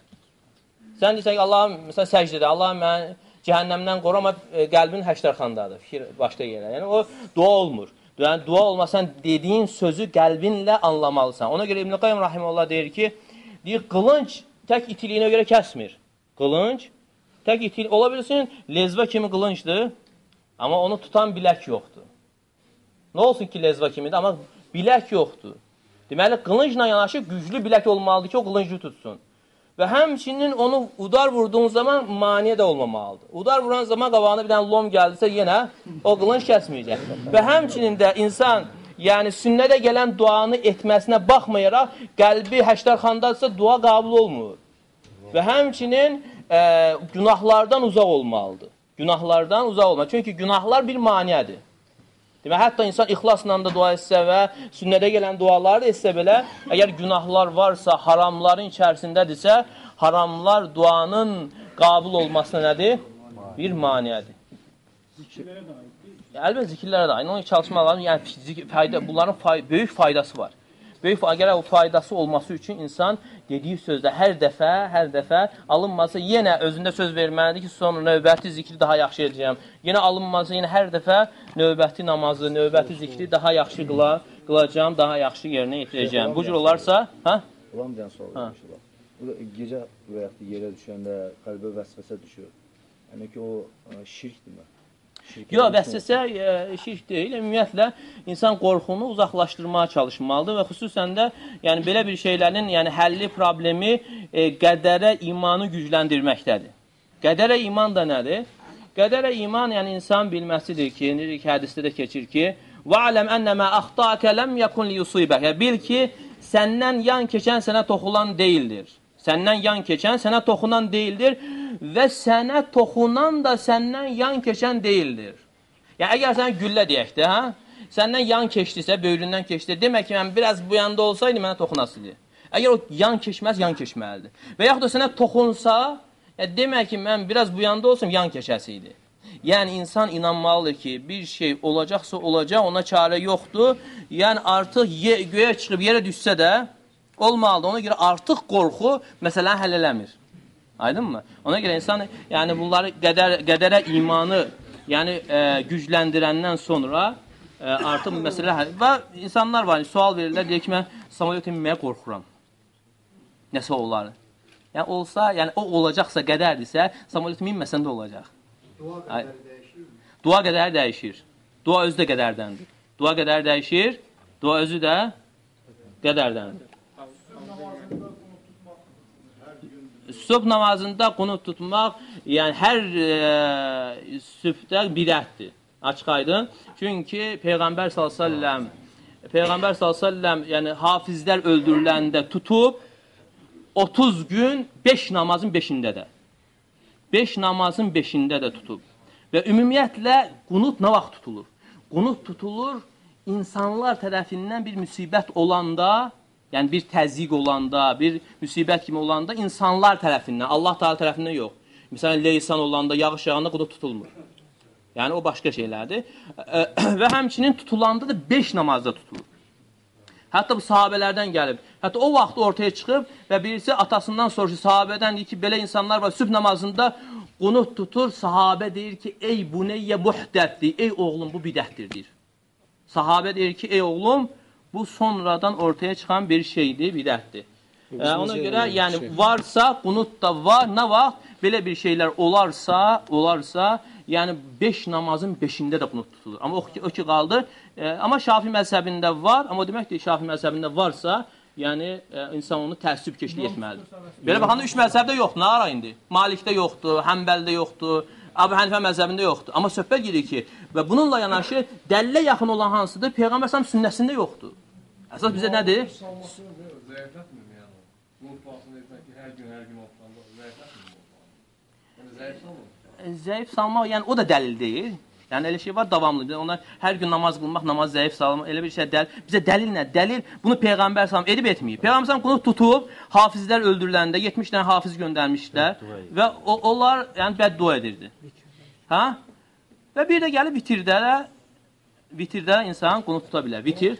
Sən deyirsən ki, Allahım, məsələn, səcdədə, Allah mən cəhənnəmdən qoru, amma e, qəlbin həştərxandadır, fikir başqa yerə. Yəni, o dua olmur. Yəni, dua olmasan dediyin sözü qəlbinlə anlamalısan. Ona görə İbn-i Qayyum Rahimullah deyir ki, deyir, qılınc tək itiliyinə görə kəsmir. Qılınc tək itil, ola bilsin, lezva kimi qılıncdır, amma onu tutan bilək yoxdur. Nə olsun ki, lezva kimidir, amma bilək yoxdur. Deməli, qılıncla yanaşı güclü bilək olmalıdır ki, o qılıncı tutsun. Və həmçinin onu udar vurduğun zaman maniyə də olmamalıdır. Udar vuran zaman qabağına bir dənə lom gəldisə yenə o qılınc kəsməyəcək. Və həmçinin də insan yəni sünnədə gələn duanı etməsinə baxmayaraq qəlbi həştərxandadsa dua qəbul olmur. Və həmçinin e, günahlardan uzaq olmalıdır. Günahlardan uzaq olmalı. Çünki günahlar bir maniədir. Demək, hətta insan ixlasla da dua etsə və sünnədə gələn duaları da etsə belə, əgər günahlar varsa, haramların içərisindədirsə, haramlar duanın qabul olmasına nədir? Bir maniədir. zikirlərə də aiddir. Əlbəttə zikirlərə də aynı. Onun çalışmaq lazım. Yəni fizik fayda bunların fay böyük faydası var. Böyük əgər o faydası olması üçün insan dediyi sözdə hər dəfə, hər dəfə alınmasa yenə özündə söz verməlidir ki, sonra növbəti zikri daha yaxşı edəcəm. Yenə alınmasa yenə hər dəfə növbəti namazı, növbəti zikri daha yaxşı qıla, qılacağam, daha yaxşı yerinə yetirəcəm. Bu cür olarsa, hə? Dənə sual Ha. var. Bu gecə və da yerə düşəndə qəlbə vəsvəsə düşür. Yəni ki, o ə, şirkdirmi? Yox, vəsvəsə şirk deyil. Ümumiyyətlə insan qorxunu uzaqlaşdırmağa çalışmalıdır və xüsusən də yəni belə bir şeylərin yəni həlli problemi e, qədərə imanı gücləndirməkdədir. Qədərə iman da nədir? Qədərə iman yəni insan bilməsidir ki, necə hədisdə də keçir ki, "Və aləm ennema axtaka lam yakun liyusibak." Yəni bil ki, səndən yan keçən sənə toxulan deyildir. Səndən yan keçən sənə toxunan deyildir və sənə toxunan da səndən yan keçən deyildir. Yəni əgər sən güllə deyək də, hə? Səndən yan keçdisə, böyründən keçdi. Demək ki, mən biraz bu yanda olsaydı mənə toxunasıydı. Əgər o yan keçməz, yan keçməlidir. Və yaxud da sənə toxunsa, ya demək ki, mən biraz bu yanda olsam, yan keçəsi idi. Yəni insan inanmalıdır ki, bir şey olacaqsa olacaq, ona çarə yoxdur. Yəni artıq göyə çıxıb yerə düşsə də olmalıdır. Ona görə artıq qorxu məsələni həll eləmir. Aydınmı? Ona görə insan yəni bunları qədər qədərə imanı yəni e, gücləndirəndən sonra e, artıq məsələ həll və insanlar var, sual verirlər, deyir ki, mən samolyot minməyə qorxuram. Nəsə olar. Yəni olsa, yəni o olacaqsa qədərdirsə, samolyot minməsən də olacaq. Ay- Dua qədər dəyişir. Dua özü də qədərdəndir. Dua qədər dəyişir. Dua özü də qədərdəndir. Sübh namazında qunut tutmaq, yəni hər e, sübhdə bidətdir. Açıq aydın. Çünki Peyğəmbər sallallahu Peyğəmbər sallallahu yəni hafizlər öldürüləndə tutub 30 gün 5 namazın 5-də də. 5 namazın 5-də də tutub. Və ümumiyyətlə qunut nə vaxt tutulur? Qunut tutulur insanlar tərəfindən bir müsibət olanda, yəni bir təzyiq olanda, bir müsibət kimi olanda insanlar tərəfindən, Allah Taala tərəfindən yox. Məsələn, leysan olanda, yağış yağanda qunut tutulmur. Yəni o başqa şeylərdir. Və həmçinin tutulanda da 5 namazda tutulur. Hətta bu sahabələrdən gəlib. Hətta o vaxt ortaya çıxıb və birisi atasından soruşur, sahabədən deyir ki, belə insanlar var, sübh namazında qunut tutur, sahabə deyir ki, ey bu neyyə muhdətdir, ey oğlum bu bidətdir, deyir. Sahabə deyir ki, ey oğlum, bu sonradan ortaya çıxan bir şeydir, bidətdir. E, ona görə, yəni varsa, qunut da var, nə vaxt belə bir şeylər olarsa, olarsa, yəni 5 namazın 5-də də qunut tutulur. Amma o ki, o ki qaldı, e, amma Şafi məzhəbində var, amma deməkdir Şafi məzhəbində varsa, yəni ə, insan onu təəssüb keşlik etməlidir. Belə baxanda üç məzhəbdə yoxdur, nə ara indi? Malikdə yoxdur, Həmbəldə yoxdur, Əbu Hənifə məzhəbində yoxdur. Amma söhbət gedir ki, və bununla yanaşı dəlilə yaxın olan hansıdır? Peyğəmbər sallallahu sünnəsində yoxdur. Əsas bizə nədir? Zəiflətmir yəni. Bu pahasını etmək ki, hər gün, hər gün oxuyanda zəiflətmir. Yəni zəif salmır. Zəif salmaq, yəni o da dəlil deyil. Yəni elə şey var davamlı. Onlar hər gün namaz qılmaq, namaz zəif salmaq, elə bir şey dəlil. Bizə dəlil nə? Dəlil bunu peyğəmbər sallam edib etməyib. Peyğəmbər sallam bunu tutub hafizlər öldürüləndə 70 dənə hafiz göndərmişlər və o, onlar yəni bəddua edirdi. Hə? Və bir də gəlib vitirdə vitirdə insan bunu tuta bilər. Vitir.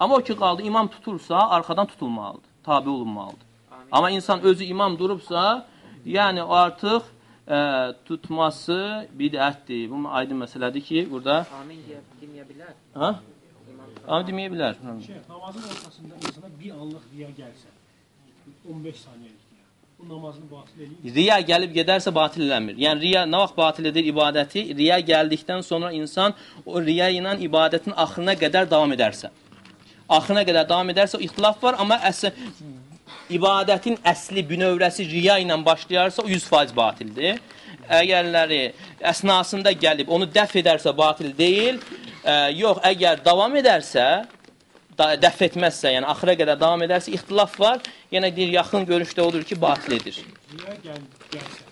Amma o ki qaldı imam tutursa arxadan tutulmalıdır, tabe olunmalıdır. Amma insan özü imam durubsa, yəni o artıq ə, tutması bidətdir. Bu aydın məsələdir ki, burada Amin deyə deməyə bilər. ha? İmam Amma deməyə bilər. Şey, namazın ortasında insana bir anlıq riya gəlsə, 15 saniyəlik namazını batil eləyir. Riya gəlib gedərsə batil eləmir. Yəni riya nə vaxt batil edir ibadəti? Riya gəldikdən sonra insan o riya ilə ibadətin axırına qədər davam edərsə. Axırına qədər davam edərsə o ixtilaf var, amma əsl ibadətin əsli bünövrəsi riya ilə başlayarsa o 100% batildir. Əgərləri əsnasında gəlib onu dəf edərsə batil deyil. Ə, yox, əgər davam edərsə, dəf etməzsə, yəni axıra qədər davam edərsə ixtilaf var. Yenə deyir yaxın görüşdə odur ki, batil edir. Riya gəl, gəlsə,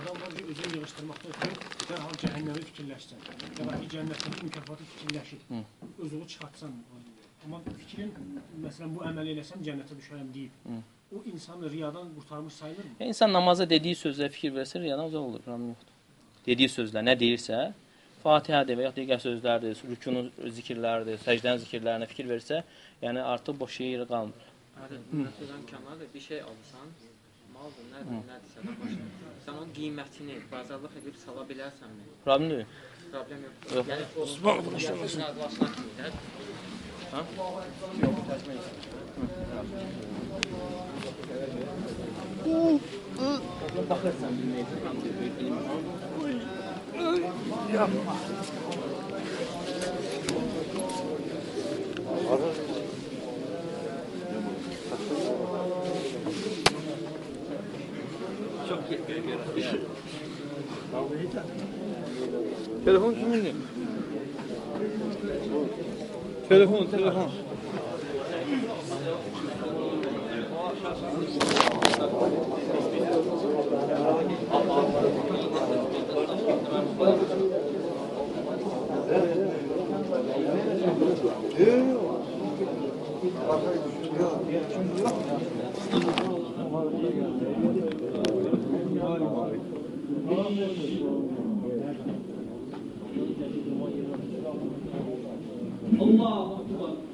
adam özünü yığışdırmaqda dərhal cəhənnəmi fikirləşsən, ya da ki, cənnətdəki mükafatı fikirləşir, özünü çıxartsan. Amma fikrin, məsələn, bu əməl eləsəm cənnətə düşərəm deyib. O insanı riyadan qurtarmış sayılırmı? E, İnsan namaza dediyi sözlə fikir versə, riyadan uzaq olur, problem yoxdur. Dediyi sözlə nə deyirsə, Fatihədir və ya digər sözlərdir, rükunun zikirləridir, səcdən zikirlərinə fikir versə, yəni artıq boş yerə qalmır. Hadi, məsələn, kənarda bir şey alırsan, maldır, nədir, nədirsə, də başa. Sən onun qiymətini bazarlıq edib sala bilərsənmi? Problem deyil. Problem yox. Yox. Yəni o Osman razılaşan kimi də. Baxırsan bilməyəcək. Çok telefon kiminle? Telefon, telefon. Thank. Allah Akbar.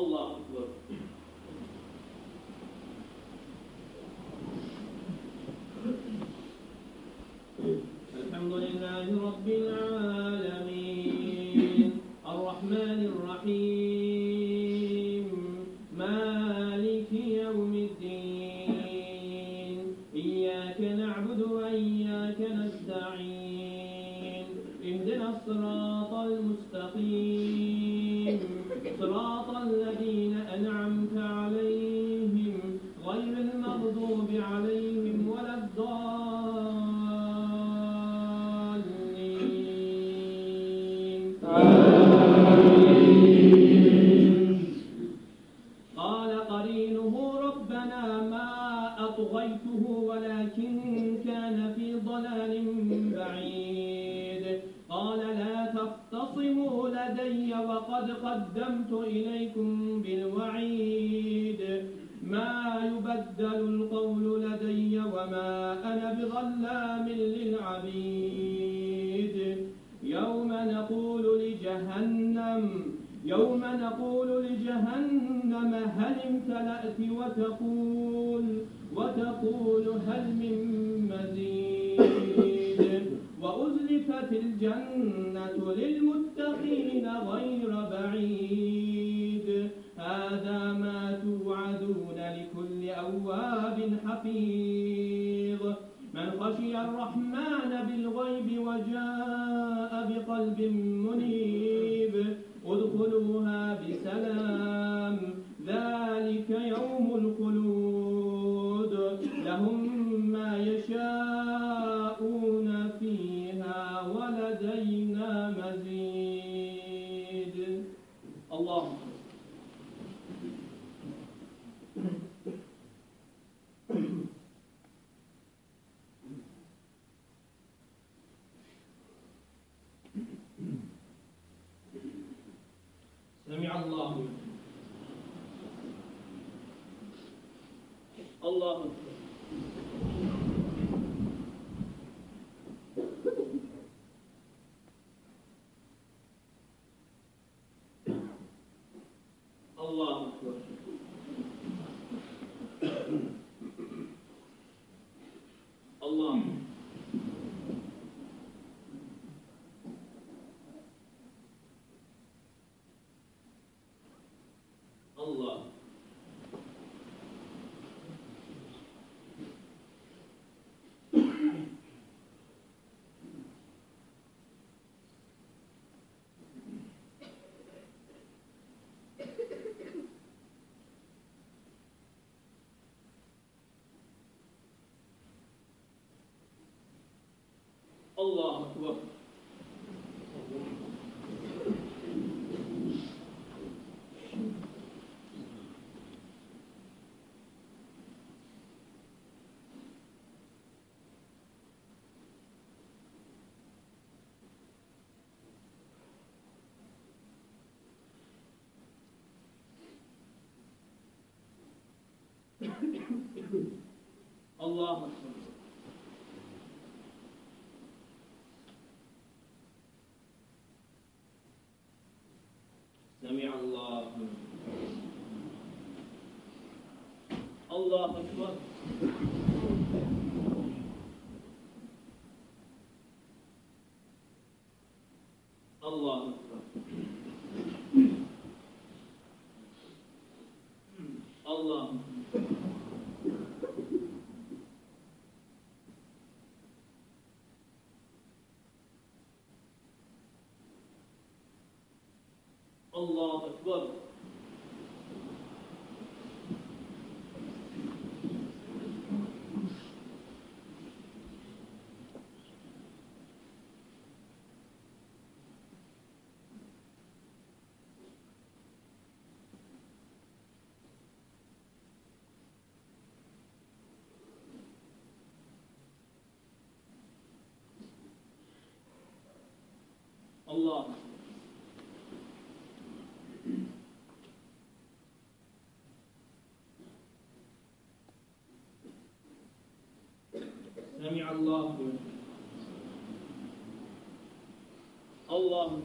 Allah. Allahu Allah Akbar. Allahu Ekber. Allahu Ekber. Allahu. Allahu Ekber. Allah. Semi Allah diyor. Allah'ın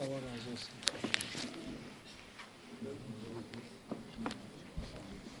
Allah razı olsun.